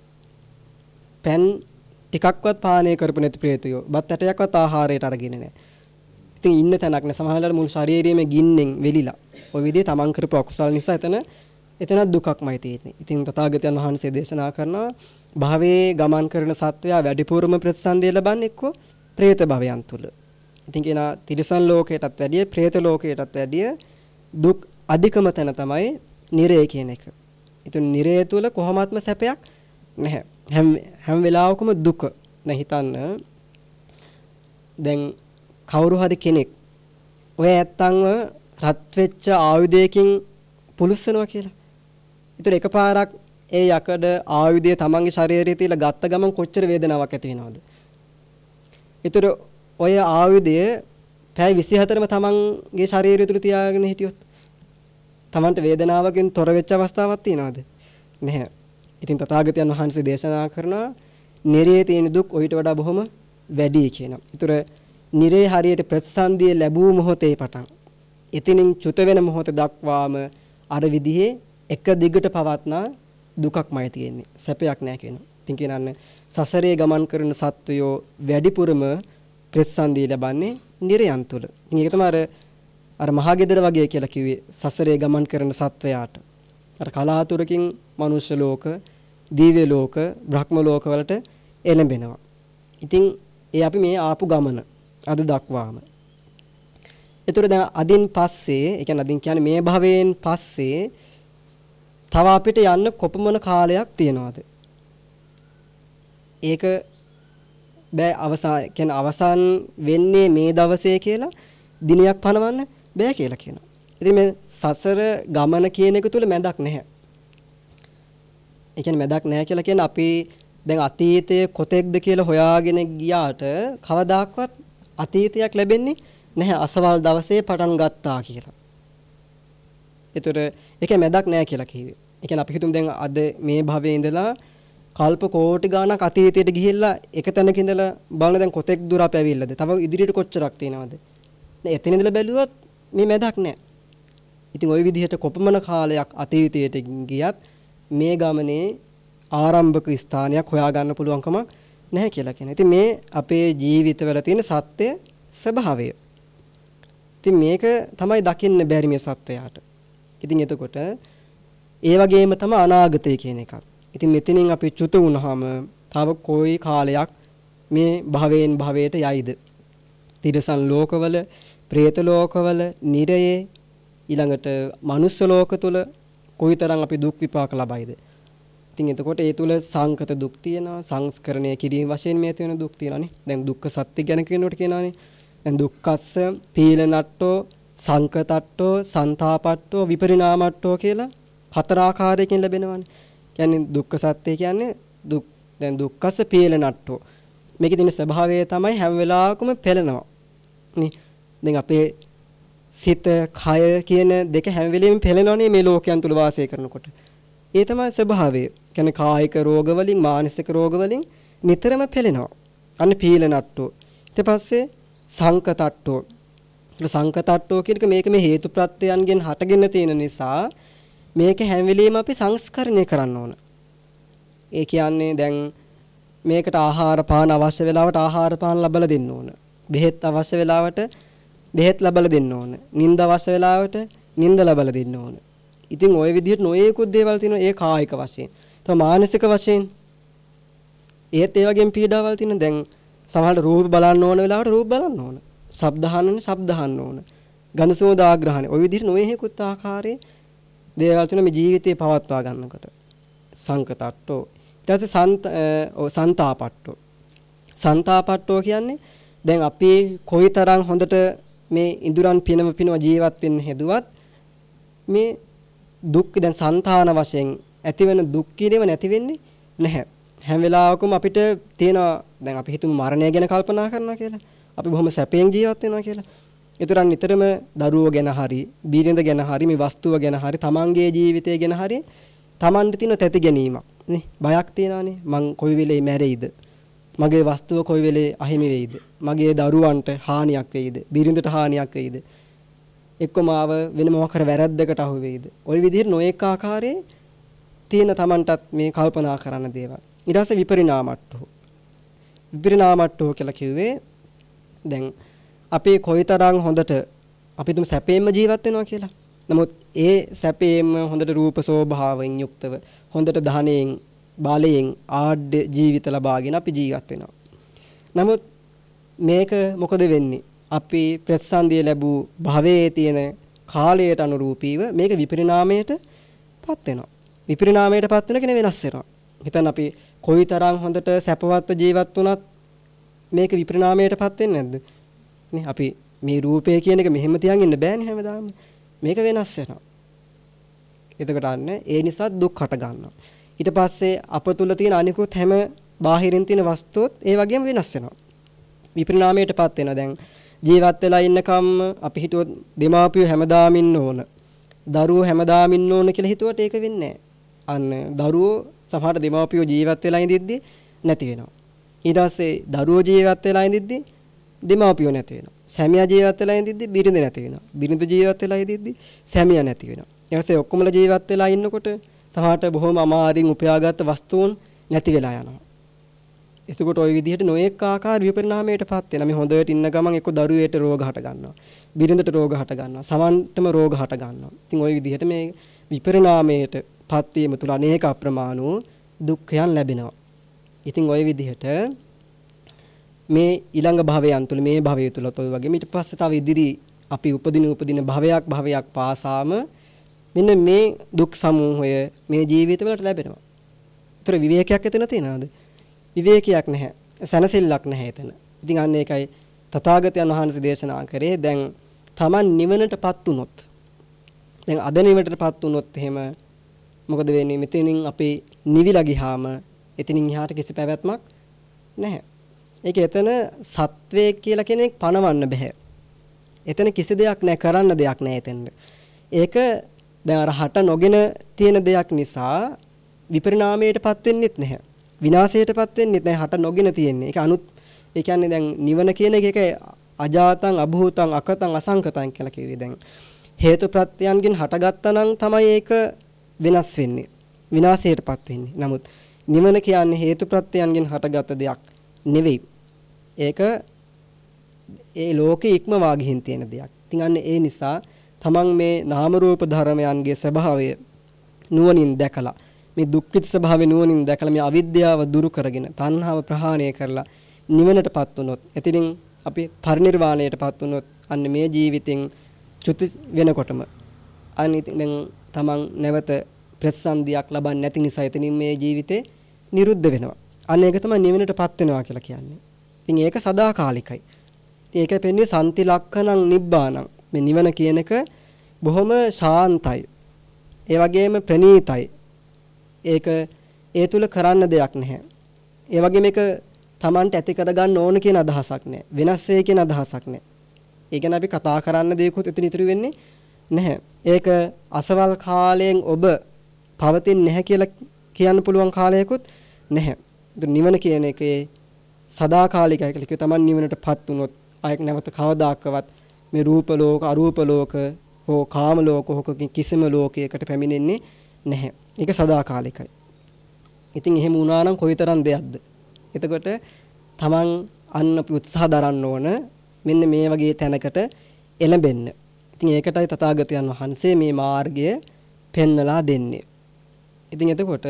පෙන් ටිකක්වත් පානය කරපු නැති പ്രേතයෝ. බත් ඇටයක්වත් ආහාරයට අරගෙන නැහැ. ඉතින් ඉන්න තැනක් නැහැ. සමහරලාට මුළු ශරීරයේම ගින්නෙන් වෙලිලා. ওই විදිහේ තමන් කරපු අකුසල නිසා එතන එතන දුකක්මයි තියෙන්නේ. ඉතින් තථාගතයන් වහන්සේ දේශනා කරනවා භවයේ ගමන් කරන සත්වයා වැඩිපුරම ප්‍රතිසන්දිය ලබන්නේ එක්කෝ പ്രേත භවයන් තුල. ඉතින් කියන තිරිසන් ලෝකයටත් වැඩිය പ്രേත ලෝකයටත් වැඩිය දුක් අධිකම තැන තමයි නිරය කියන එක. ඉතින් නිරය තුල කොහොමත්ම සැපයක් නැහැ. හැම හැම වෙලාවකම දුක. දැන් හිතන්න දැන් කවුරු හරි කෙනෙක් ඔය ඇත්තන්ව රත් වෙච්ච ආයුධයකින් පුලුස්සනවා කියලා. ඒතර එකපාරක් ඒ යකඩ ආයුධය තමන්ගේ ශරීරයේ තියලා ගත්ත ගමන් කොච්චර වේදනාවක් ඇති වෙනවද? ඒතර ඔය ආයුධය පැය 24ම තමන්ගේ ශරීරය තුල තියාගෙන හිටියොත් තමන්ට වේදනාවකින් තොර වෙච්ච අවස්ථාවක් තියනවද? නැහැ. ඉතින් තථාගතයන් වහන්සේ දේශනා කරනවා නිරයේ තියෙන දුක් ඔయిత වඩා බොහොම වැඩි කියනවා. ඒතර නිරේ හරියට ප්‍රතිසන්දිය ලැබූ මොහොතේ පටන් එතනින් චුත වෙන මොහොත දක්වාම අර විදිහේ එක දිගට පවත්නා දුකක්මයි තියෙන්නේ. සැපයක් නෑ කියනවා. ඉතින් කියනන්නේ සසරේ ගමන් කරන සත්වයෝ වැඩිපුරම ප්‍රතිසන්දිය ලබන්නේ නිරයන් තුල. ඉතින් ඒක තමයි අර අර මහගෙදර වගේ කියලා කිව්වේ සසරේ ගමන් කරන සත්වයාට. අර කලාතුරකින් මනුෂ්‍ය ලෝක, දිව්‍ය ලෝක, බ්‍රහ්ම ලෝක වලට එළඹෙනවා. ඉතින් ඒ අපි මේ ආපු ගමන අද දක්වාම. ඒතර දැන් අදින් පස්සේ, ඒ කියන්නේ අදින් කියන්නේ මේ භවයෙන් පස්සේ තව අපිට යන්න කොපමණ කාලයක් තියනවද? ඒක බෑ අවසාන කියන්නේ අවසන් වෙන්නේ මේ දවසේ කියලා දිනයක් පනවන්න බෑ කියලා කියනවා. ඉතින් මේ සසර ගමන කියන එක තුල මැදක් නැහැ. ඒ කියන්නේ මැදක් නැහැ කියලා කියන්නේ අපි දැන් අතීතයේ කොතෙක්ද කියලා හොයාගෙන ගියාට කවදාක්වත් අතීතයක් ලැබෙන්නේ නැහැ අසවල් දවසේ පටන් ගත්තා කියලා. ඒතර ඒකේ මැදක් නැහැ කියලා කිව්වේ. ඒ කියන්නේ අපි හිතමු දැන් අද මේ භවයේ ඉඳලා කල්ප කෝටි ගාණක් අතීතයට ගිහිල්ලා එක තැනක ඉඳලා බලන දැන් කොතෙක් දුර අපි ඇවිල්ලාද? තව ඉදිරියට කොච්චරක් තියෙනවද? දැන් එතන ඉඳලා බැලුවොත් මේ මැදක් නැහැ. ඉතින් ওই විදිහට කොපමණ කාලයක් අතීතයට ගියත් මේ ගමනේ ආරම්භක ස්ථානයක් හොයාගන්න පුළුවන් කමක් නැහැ කියලා කියනවා. ඉතින් මේ අපේ ජීවිතවල තියෙන සත්‍ය ස්වභාවය. ඉතින් මේක තමයි දකින්න බැරි මේ සත්වයාට. ඉතින් එතකොට ඒ වගේම තමයි අනාගතය කියන එකත්. ඉතින් මෙතනින් අපි චුත වුණාම තව කොයි කාලයක් මේ භවයෙන් භවයට යයිද? තිරසන් ලෝකවල, പ്രേත ලෝකවල, නිරයේ ඊළඟට මනුස්ස ලෝක තුල කොයිතරම් අපි දුක් විපාක ලබයිද? ඉතින් එතකොට ඒ තුල සංකත දුක් තියෙනවා, සංස්කරණය කිරීම වශයෙන් මේ තියෙන දුක් තියෙනවානේ. දැන් දුක්ඛ සත්‍ය ගැන කියනකොට කියනවානේ. දැන් දුක්ඛස්ස පීලනට්ටෝ, සංකතට්ටෝ, සන්තාපට්ටෝ, විපරිණාමට්ටෝ කියලා හතර ආකාරයකින් ලැබෙනවානේ. කියන්නේ දුක්ඛ සත්‍ය කියන්නේ දුක් දැන් දුක්ඛස්ස පීලනට්ටෝ. මේකේ තියෙන ස්වභාවය තමයි හැම වෙලාවකම පෙළෙනවා. නේ. දැන් අපේ සිත, කය කියන දෙක හැම වෙලෙම පෙළෙනවනේ මේ ලෝකයන් තුල වාසය කරනකොට. ඒ තමයි ස්වභාවය. කියන්නේ කායික රෝග වලින්, මානසික රෝග වලින් නිතරම පෙළෙනවා. අන්න පීලනට්ටෝ. ඊට පස්සේ සංකතට්ටෝ. සංකතට්ටෝ කියන එක මේක මේ හේතු ප්‍රත්‍යයන්ගෙන් හටගෙන තියෙන නිසා මේක හැම වෙලෙම අපි සංස්කරණය කරන්න ඕන. ඒ කියන්නේ දැන් මේකට ආහාර පාන අවශ්‍ය වෙලාවට ආහාර පාන ලබලා දෙන්න ඕන. බෙහෙත් අවශ්‍ය වෙලාවට බෙහෙත් ලබලා දෙන්න ඕන. නිින්ද අවශ්‍ය වෙලාවට නිින්ද ලබලා දෙන්න ඕන. ඉතින් ওই විදිහට නොයේකුත් දේවල් තියෙනවා ඒ කායික වශයෙන්. තව මානසික වශයෙන් ඒත් ඒ වගේම පීඩාවල් තියෙනවා. දැන් සමහරවිට රූප බලන්න ඕන වෙලාවට රූප බලන්න ඕන. සබ්දහන්නනේ සබ්දහන්න ඕන. ගඳ සුවඳ ආග්‍රහණය. ওই විදිහට නොයෙකුත් ආකාරයේ දේවල් තුන මේ ජීවිතේ පවත්වා ගන්නකොට සංකතට්ටෝ. ඊට පස්සේ සන්ත සන්තාපට්ටෝ. සන්තාපට්ටෝ කියන්නේ දැන් අපි කොයිතරම් හොඳට මේ ඉඳුරන් පිනව පිනව ජීවත් වෙන්න හැදුවත් මේ දුක් දැන් సంతාන වශයෙන් ඇතිවෙන දුක් කිරේම නැති වෙන්නේ නැහැ. හැම වෙලාවකම අපිට තියෙනවා දැන් අපි හිතමු මරණය ගැන කල්පනා කරනවා කියලා. අපි බොහොම සැපයෙන් ජීවත් වෙනවා කියලා. ඒතරම් නිතරම දරුවෝ ගැන හරි, බීරිඳ ගැන හරි, මේ වස්තුව ගැන හරි, තමන්ගේ ජීවිතය ගැන හරි තමන්ට තියෙන තැති ගැනීමක්. නේ බයක් තියනවානේ. මං කොයි වෙලේ මැරෙයිද? මගේ වස්තුව කොයි වෙලේ අහිමි වෙයිද? මගේ දරුවන්ට හානියක් වෙයිද? බිරිඳට හානියක් වෙයිද? එක්කම ආව වෙන මොකක් කර වැරද්දකට අහු වෙයිද? ওই විදිහට නොඑක ආකාරයේ තියෙන Tamanටත් මේ කල්පනා කරන්න දේවල්. ඊට පස්සේ විපරිණාමට්ටෝ. විපරිණාමට්ටෝ කියලා කිව්වේ දැන් අපේ කොයිතරම් හොඳට අපි තුම සැපේම ජීවත් වෙනවා කියලා. නමුත් ඒ සැපේම හොඳට රූප සෝභාවයෙන් යුක්තව හොඳට ධනයෙන් බලයෙන් ආඩ්‍ය ජීවිත ලබාගෙන අපි ජීවත් වෙනවා. නමුත් මේක මොකද වෙන්නේ? අපි ප්‍රතිසන්දිය ලැබූ භවයේ තියෙන කාලයට අනුරූපීව මේක විපරිණාමයට පත් වෙනවා. විපරිණාමයට පත් වෙන කෙන වෙනස් වෙනවා. හිතන්න අපි කොයිතරම් හොඳට සැපවත් ජීවත් වුණත් මේක විපරිණාමයට පත් වෙන්නේ නැද්ද? නේ අපි මේ රූපය කියන එක මෙහෙම තියන් ඉන්න බෑනේ හැමදාම. මේක වෙනස් වෙනවා. එතකොට අන්න ඒ නිසා දුක් හට ගන්නවා. ඊට පස්සේ අප තුල තියෙන අනිකුත් හැම බාහිරින් තියෙන වස්තුවත් ඒ වගේම වෙනස් වෙනවා. විපරිණාමයටපත් වෙනවා. දැන් ජීවත් වෙලා ඉන්නකම් අපි හිතුවොත් දෙමාපියෝ හැමදාම ඉන්න ඕන. දරුවෝ හැමදාම ඉන්න ඕන කියලා හිතුවට ඒක වෙන්නේ අන්න දරුවෝ සමහර දෙමාපියෝ ජීවත් වෙලා ඉඳිද්දි නැති වෙනවා. ඊට පස්සේ දරුවෝ ජීවත් වෙලා ඉඳිද්දි දෙමාපියෝ නැති වෙනවා. සැමියා ජීවත් වෙලා ඉඳිද්දි බිරිඳ නැති වෙනවා. බිරිඳ ජීවත් වෙලා ඉඳිද්දි සැමියා නැති වෙනවා. ඊට පස්සේ ඔක්කොමලා ජීවත් වෙලා ඉන්නකොට සමහරට බොහොම අමාරින් උපයාගත් වස්තුන් නැති වෙලා යනවා. එතකොට ওই විදිහට නොඑක ආකාර විපරිණාමයටපත් වෙනවා. මේ හොඳට ඉන්න ගමන් එක්ක දරුවේට රෝග හට ගන්නවා. බිරිඳට රෝග හට ගන්නවා. සමන්ටම රෝග හට ගන්නවා. ඉතින් ওই විදිහට මේ විපරිණාමයටපත් වීම තුළ අනේක අප්‍රමාණ වූ දුක්ඛයන් ලැබෙනවා. ඉතින් ওই විදිහට මේ ඊළඟ භවයන් තුළ මේ භවය තුළ toy වගේ ඊට පස්සේ තව ඉදිරි අපි උපදින උපදින භවයක් භවයක් පාසාම මෙන්න මේ දුක් සමූහය මේ ජීවිතවලට ලැබෙනවා. ඒතර විවේකයක් එතන තියනවාද? විවේකයක් නැහැ. සැනසෙල්ලක් නැහැ එතන. ඉතින් අන්න ඒකයි තථාගතයන් වහන්සේ දේශනා කරේ දැන් Taman නිවනටපත් උනොත් දැන් අද නිවනටපත් උනොත් එහෙම මොකද වෙන්නේ? මෙතනින් අපි නිවිලා ගියාම එතනින් එහාට කිසි පැවැත්මක් නැහැ. ඒක එතන සත්වයේ කියලා කෙනෙක් පණවන්න බෑ. එතන කිසි දෙයක් නැහැ කරන්න දෙයක් නැහැ එතෙන්ද. ඒක දැන් අර හට නොගෙන තියෙන දෙයක් නිසා විපරිණාමයටපත් වෙන්නෙත් නැහැ. විනාශයටපත් වෙන්නෙත් නැහැ හට නොගෙන තියෙන්නේ. ඒක අනුත් ඒ කියන්නේ දැන් නිවන කියන එක ඒක අජාතං අභූතං අකතං අසංකතං කියලා කිව්වේ දැන් හේතු ප්‍රත්‍යයන්ගෙන් හටගත්තා නම් තමයි ඒක වෙනස් වෙන්නේ විනාශයටපත් වෙන්නේ නමුත් නිවන කියන්නේ හේතු ප්‍රත්‍යයන්ගෙන් හටගත් දෙයක් නෙවෙයි. ඒක ඒ ලෝකේ ඉක්මවා ගිහින් තියෙන දෙයක්. ඉතින් අන්න ඒ නිසා තමන් මේ නාම රූප ධර්මයන්ගේ ස්වභාවය නුවණින් දැකලා මේ දුක්ඛිත ස්වභාවය නුවණින් දැකලා මේ අවිද්‍යාව දුරු කරගෙන තණ්හාව ප්‍රහාණය කරලා නිවනටපත් වුණොත් එතින් අපි පරිණිරවාණයටපත් වුණොත් අන්න මේ ජීවිතෙන් චුති වෙනකොටම අන්න දැන් තමන් නැවත ප්‍රසන්දියක් ලබන්නේ නැති නිසා එතනින් මේ ජීවිතේ නිරුද්ධ වෙනවා. අන්න ඒක තමයි නිවනටපත් වෙනවා කියලා කියන්නේ. ඉතින් ඒක සදාකාලිකයි. ඉතින් ඒක පෙන්වන්නේ සම්ති ලක්ඛණං නිබ්බාණං. මේ නිවන කියන එක බොහොම ශාන්තයි. ඒ වගේම ප්‍රණීතයි. ඒක ඒ තුල කරන්න දෙයක් නැහැ. ඒ වගේ මේක Tamanට ඇති කරගන්න ඕන කියන අදහසක් නැහැ. වෙනස් වෙයි කියන අදහසක් නැහැ. ඒ කියන්නේ අපි කතා කරන්න දෙයක්වත් එතන ඉතුරු වෙන්නේ නැහැ. ඒක අසවල් කාලයෙන් ඔබ පවතින්නේ නැහැ කියලා කියන්න පුළුවන් කාලයකුත් නැහැ. නිවන කියන එකේ සදාකාලිකයි කියලා කිව්ව Taman නිවනටපත් වුණොත් ආයෙත් නැවත කවදාකවත් මේ රූප ලෝක අරූප ලෝක හෝ කාම ලෝක හෝ කිසිම ලෝකයකට පැමිණෙන්නේ නැහැ. ඒක සදාකාලිකයි. ඉතින් එහෙම වුණා නම් කොයිතරම් දෙයක්ද? එතකොට Taman අන්න උත්සාහ දරන්න ඕන මෙන්න මේ වගේ තැනකට එළඹෙන්න. ඉතින් ඒකටයි තථාගතයන් වහන්සේ මේ මාර්ගය පෙන්නලා දෙන්නේ. ඉතින් එතකොට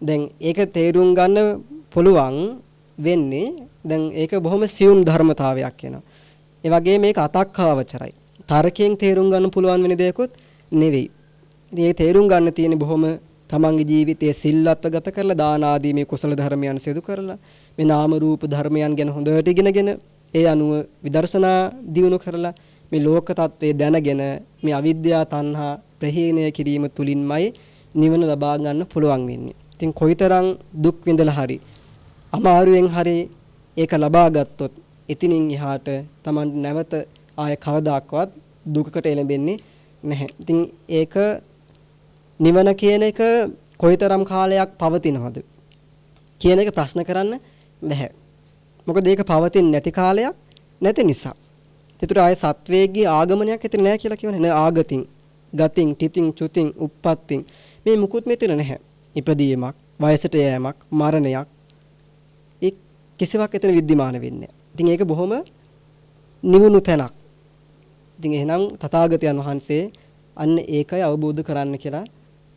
දැන් ඒක තේරුම් ගන්න පුළුවන් වෙන්නේ දැන් ඒක බොහොම සියුම් ධර්මතාවයක් වෙනවා. ඒ වගේ මේක අතක්කාවචරයි. තර්කයෙන් තේරුම් ගන්න පුළුවන් වෙන දෙයක්වත් නෙවෙයි. ඉතින් ඒ තේරුම් ගන්න තියෙන්නේ බොහොම තමන්ගේ ජීවිතයේ සිල්වත්ව ගත කරලා දාන ආදී මේ කුසල ධර්මයන් සිදු කරලා මේ නාම රූප ධර්මයන් ගැන හොඳට ඉගෙනගෙන ඒ අනුව විදර්ශනා දියුණු කරලා මේ ලෝක தත්ත්වය දැනගෙන මේ අවිද්‍යාව තණ්හා ප්‍රහීණය කිරීම තුලින්මයි නිවන ලබා ගන්න පුළුවන් වෙන්නේ. ඉතින් කොයිතරම් දුක් විඳලා හරි අමාරුවෙන් හරි ඒක ලබා ගත්තොත් එතනින් එහාට Taman නැවත ආය කවදාක්වත් දුකකට එළඹෙන්නේ නැහැ. ඉතින් ඒක නිවන කියන එක කොයිතරම් කාලයක් පවතිනවද කියන එක ප්‍රශ්න කරන්න බෑ. මොකද ඒක පවතින්නේ නැති කාලයක් නැති නිසා. ඒතර ආය සත්වයේගේ ආගමනයක් ඇති නෑ කියලා කියවනේ නෑ ආගතින්, ගතින්, තිතින්, චුතින්, uppattin මේ මුකුත් මෙතන නැහැ. ඉපදීමක්, වයසට යෑමක්, මරණයක් ඒ කිසිවක් එතන विद्यमान වෙන්නේ ඉතින් ඒක බොහොම නිවුණු තැනක්. ඉතින් එහෙනම් තථාගතයන් වහන්සේ අන්න ඒකයි අවබෝධ කරන්න කියලා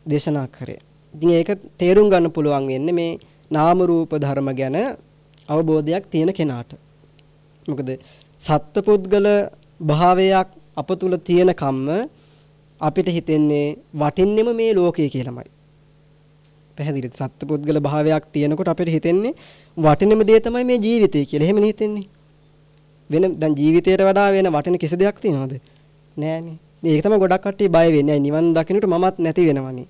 දේශනා කරේ. ඉතින් ඒක තේරුම් ගන්න පුළුවන් වෙන්නේ මේ නාම රූප ධර්ම ගැන අවබෝධයක් තියෙන කෙනාට. මොකද සත්පුද්ගල භාවයක් අප තුල තියෙන කම්ම අපිට හිතෙන්නේ වටින්නෙම මේ ලෝකය කියලාමයි. පැහැදිලිද? සත්පුද්ගල භාවයක් තියෙනකොට අපිට හිතෙන්නේ වටිනම දේ තමයි මේ ජීවිතය කියලා. එහෙමනේ හිතෙන්නේ. වෙන දැන් ජීවිතයට වඩා වෙන වටින කිසි දෙයක් තියෙනවද? නෑනේ. මේක තමයි ගොඩක් කට්ටිය බය වෙන්නේ. නිවන් දකින්නට මමත් නැති වෙනවනේ.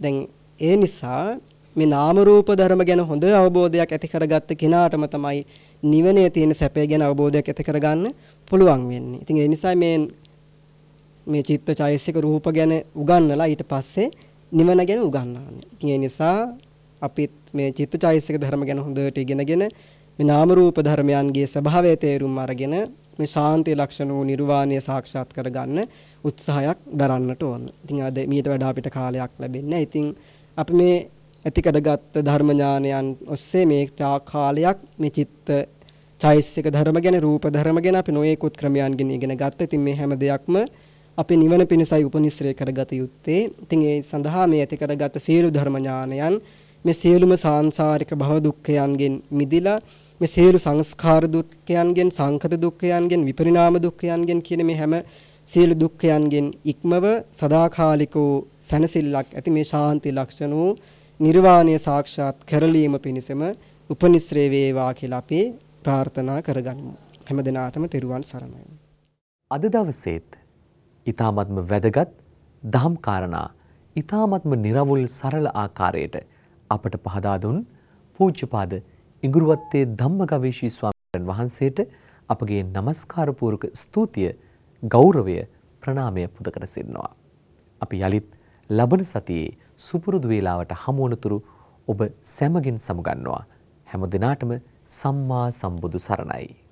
දැන් ඒ නිසා මේ නාම රූප ධර්ම ගැන හොඳ අවබෝධයක් ඇති කරගත්ත කෙනාටම තමයි නිවනේ තියෙන සැපය ගැන අවබෝධයක් ඇති කරගන්න පුළුවන් වෙන්නේ. ඉතින් ඒ නිසා මේ මේ චිත්ත චෛසික රූප ගැන උගන්වලා ඊට පස්සේ නිවන ගැන උගන්වන්නේ. ඉතින් ඒ නිසා අපිත් මේ චිත්ත චෛසික ධර්ම ගැන හොඳට ඉගෙනගෙන මේ නාම රූප ධර්මයන්ගේ ස්වභාවය තේරුම් අරගෙන මේ ශාන්ති ලක්ෂණ වූ නිර්වාණය සාක්ෂාත් කරගන්න උත්සාහයක් දරන්නට ඕන. ඉතින් අද මීට වඩා අපිට කාලයක් ලැබෙන්නේ ඉතින් අපි මේ ඇති කරගත් ධර්ම ඥානයන් ඔස්සේ මේ කාලයක් මේ චිත්ත චෛසික ධර්ම ගැන රූප ධර්ම ගැන අපි නොයෙකුත් ක්‍රමයන්ගෙන් ඉගෙන ගත්තා. ඉතින් මේ හැම දෙයක්ම අපි නිවන පිණිසයි උපනිශ්‍රේ කරගත යුත්තේ. ඉතින් ඒ සඳහා මේ ඇති කරගත් සියලු ධර්ම ඥානයන් මේ සියලුම සාංශාරික භව දුක්ඛයන්ගෙන් මිදිලා මේ සියලු සංස්කාර දුක්ඛයන්ගෙන් සංකත දුක්ඛයන්ගෙන් විපරිණාම දුක්ඛයන්ගෙන් කියන මේ හැම සියලු දුක්ඛයන්ගෙන් ඉක්මව සදාකාලික වූ සැනසෙල්ලක් ඇති මේ ශාන්ති ලක්ෂණ වූ නිර්වාණය සාක්ෂාත් කරලීම පිණිසම උපනිශ්‍රේ වේවා කියලා අපි ප්‍රාර්ථනා කරගනිමු. හැම දිනාටම තෙරුවන් සරණයි. අද දවසේත් ඊ타මත්ම වැදගත් දහම් කාරණා ඊ타මත්ම निराවුල් සරල ආකාරයට අපට පහදා දුන් පූජ්‍යපාද ඉඟුරුවත්තේ ධම්මගවීෂී ස්වාමීන් වහන්සේට අපගේ নমස්කාර පූර්වක ස්තුතිය ගෞරවය ප්‍රණාමය පුද කර සිටිනවා. අපි යලිත් ලබන සතියේ සුපුරුදු වේලාවට හමු වනතුරු ඔබ සැමගින් සමුගන්නවා. හැම දිනාටම සම්මා සම්බුදු සරණයි.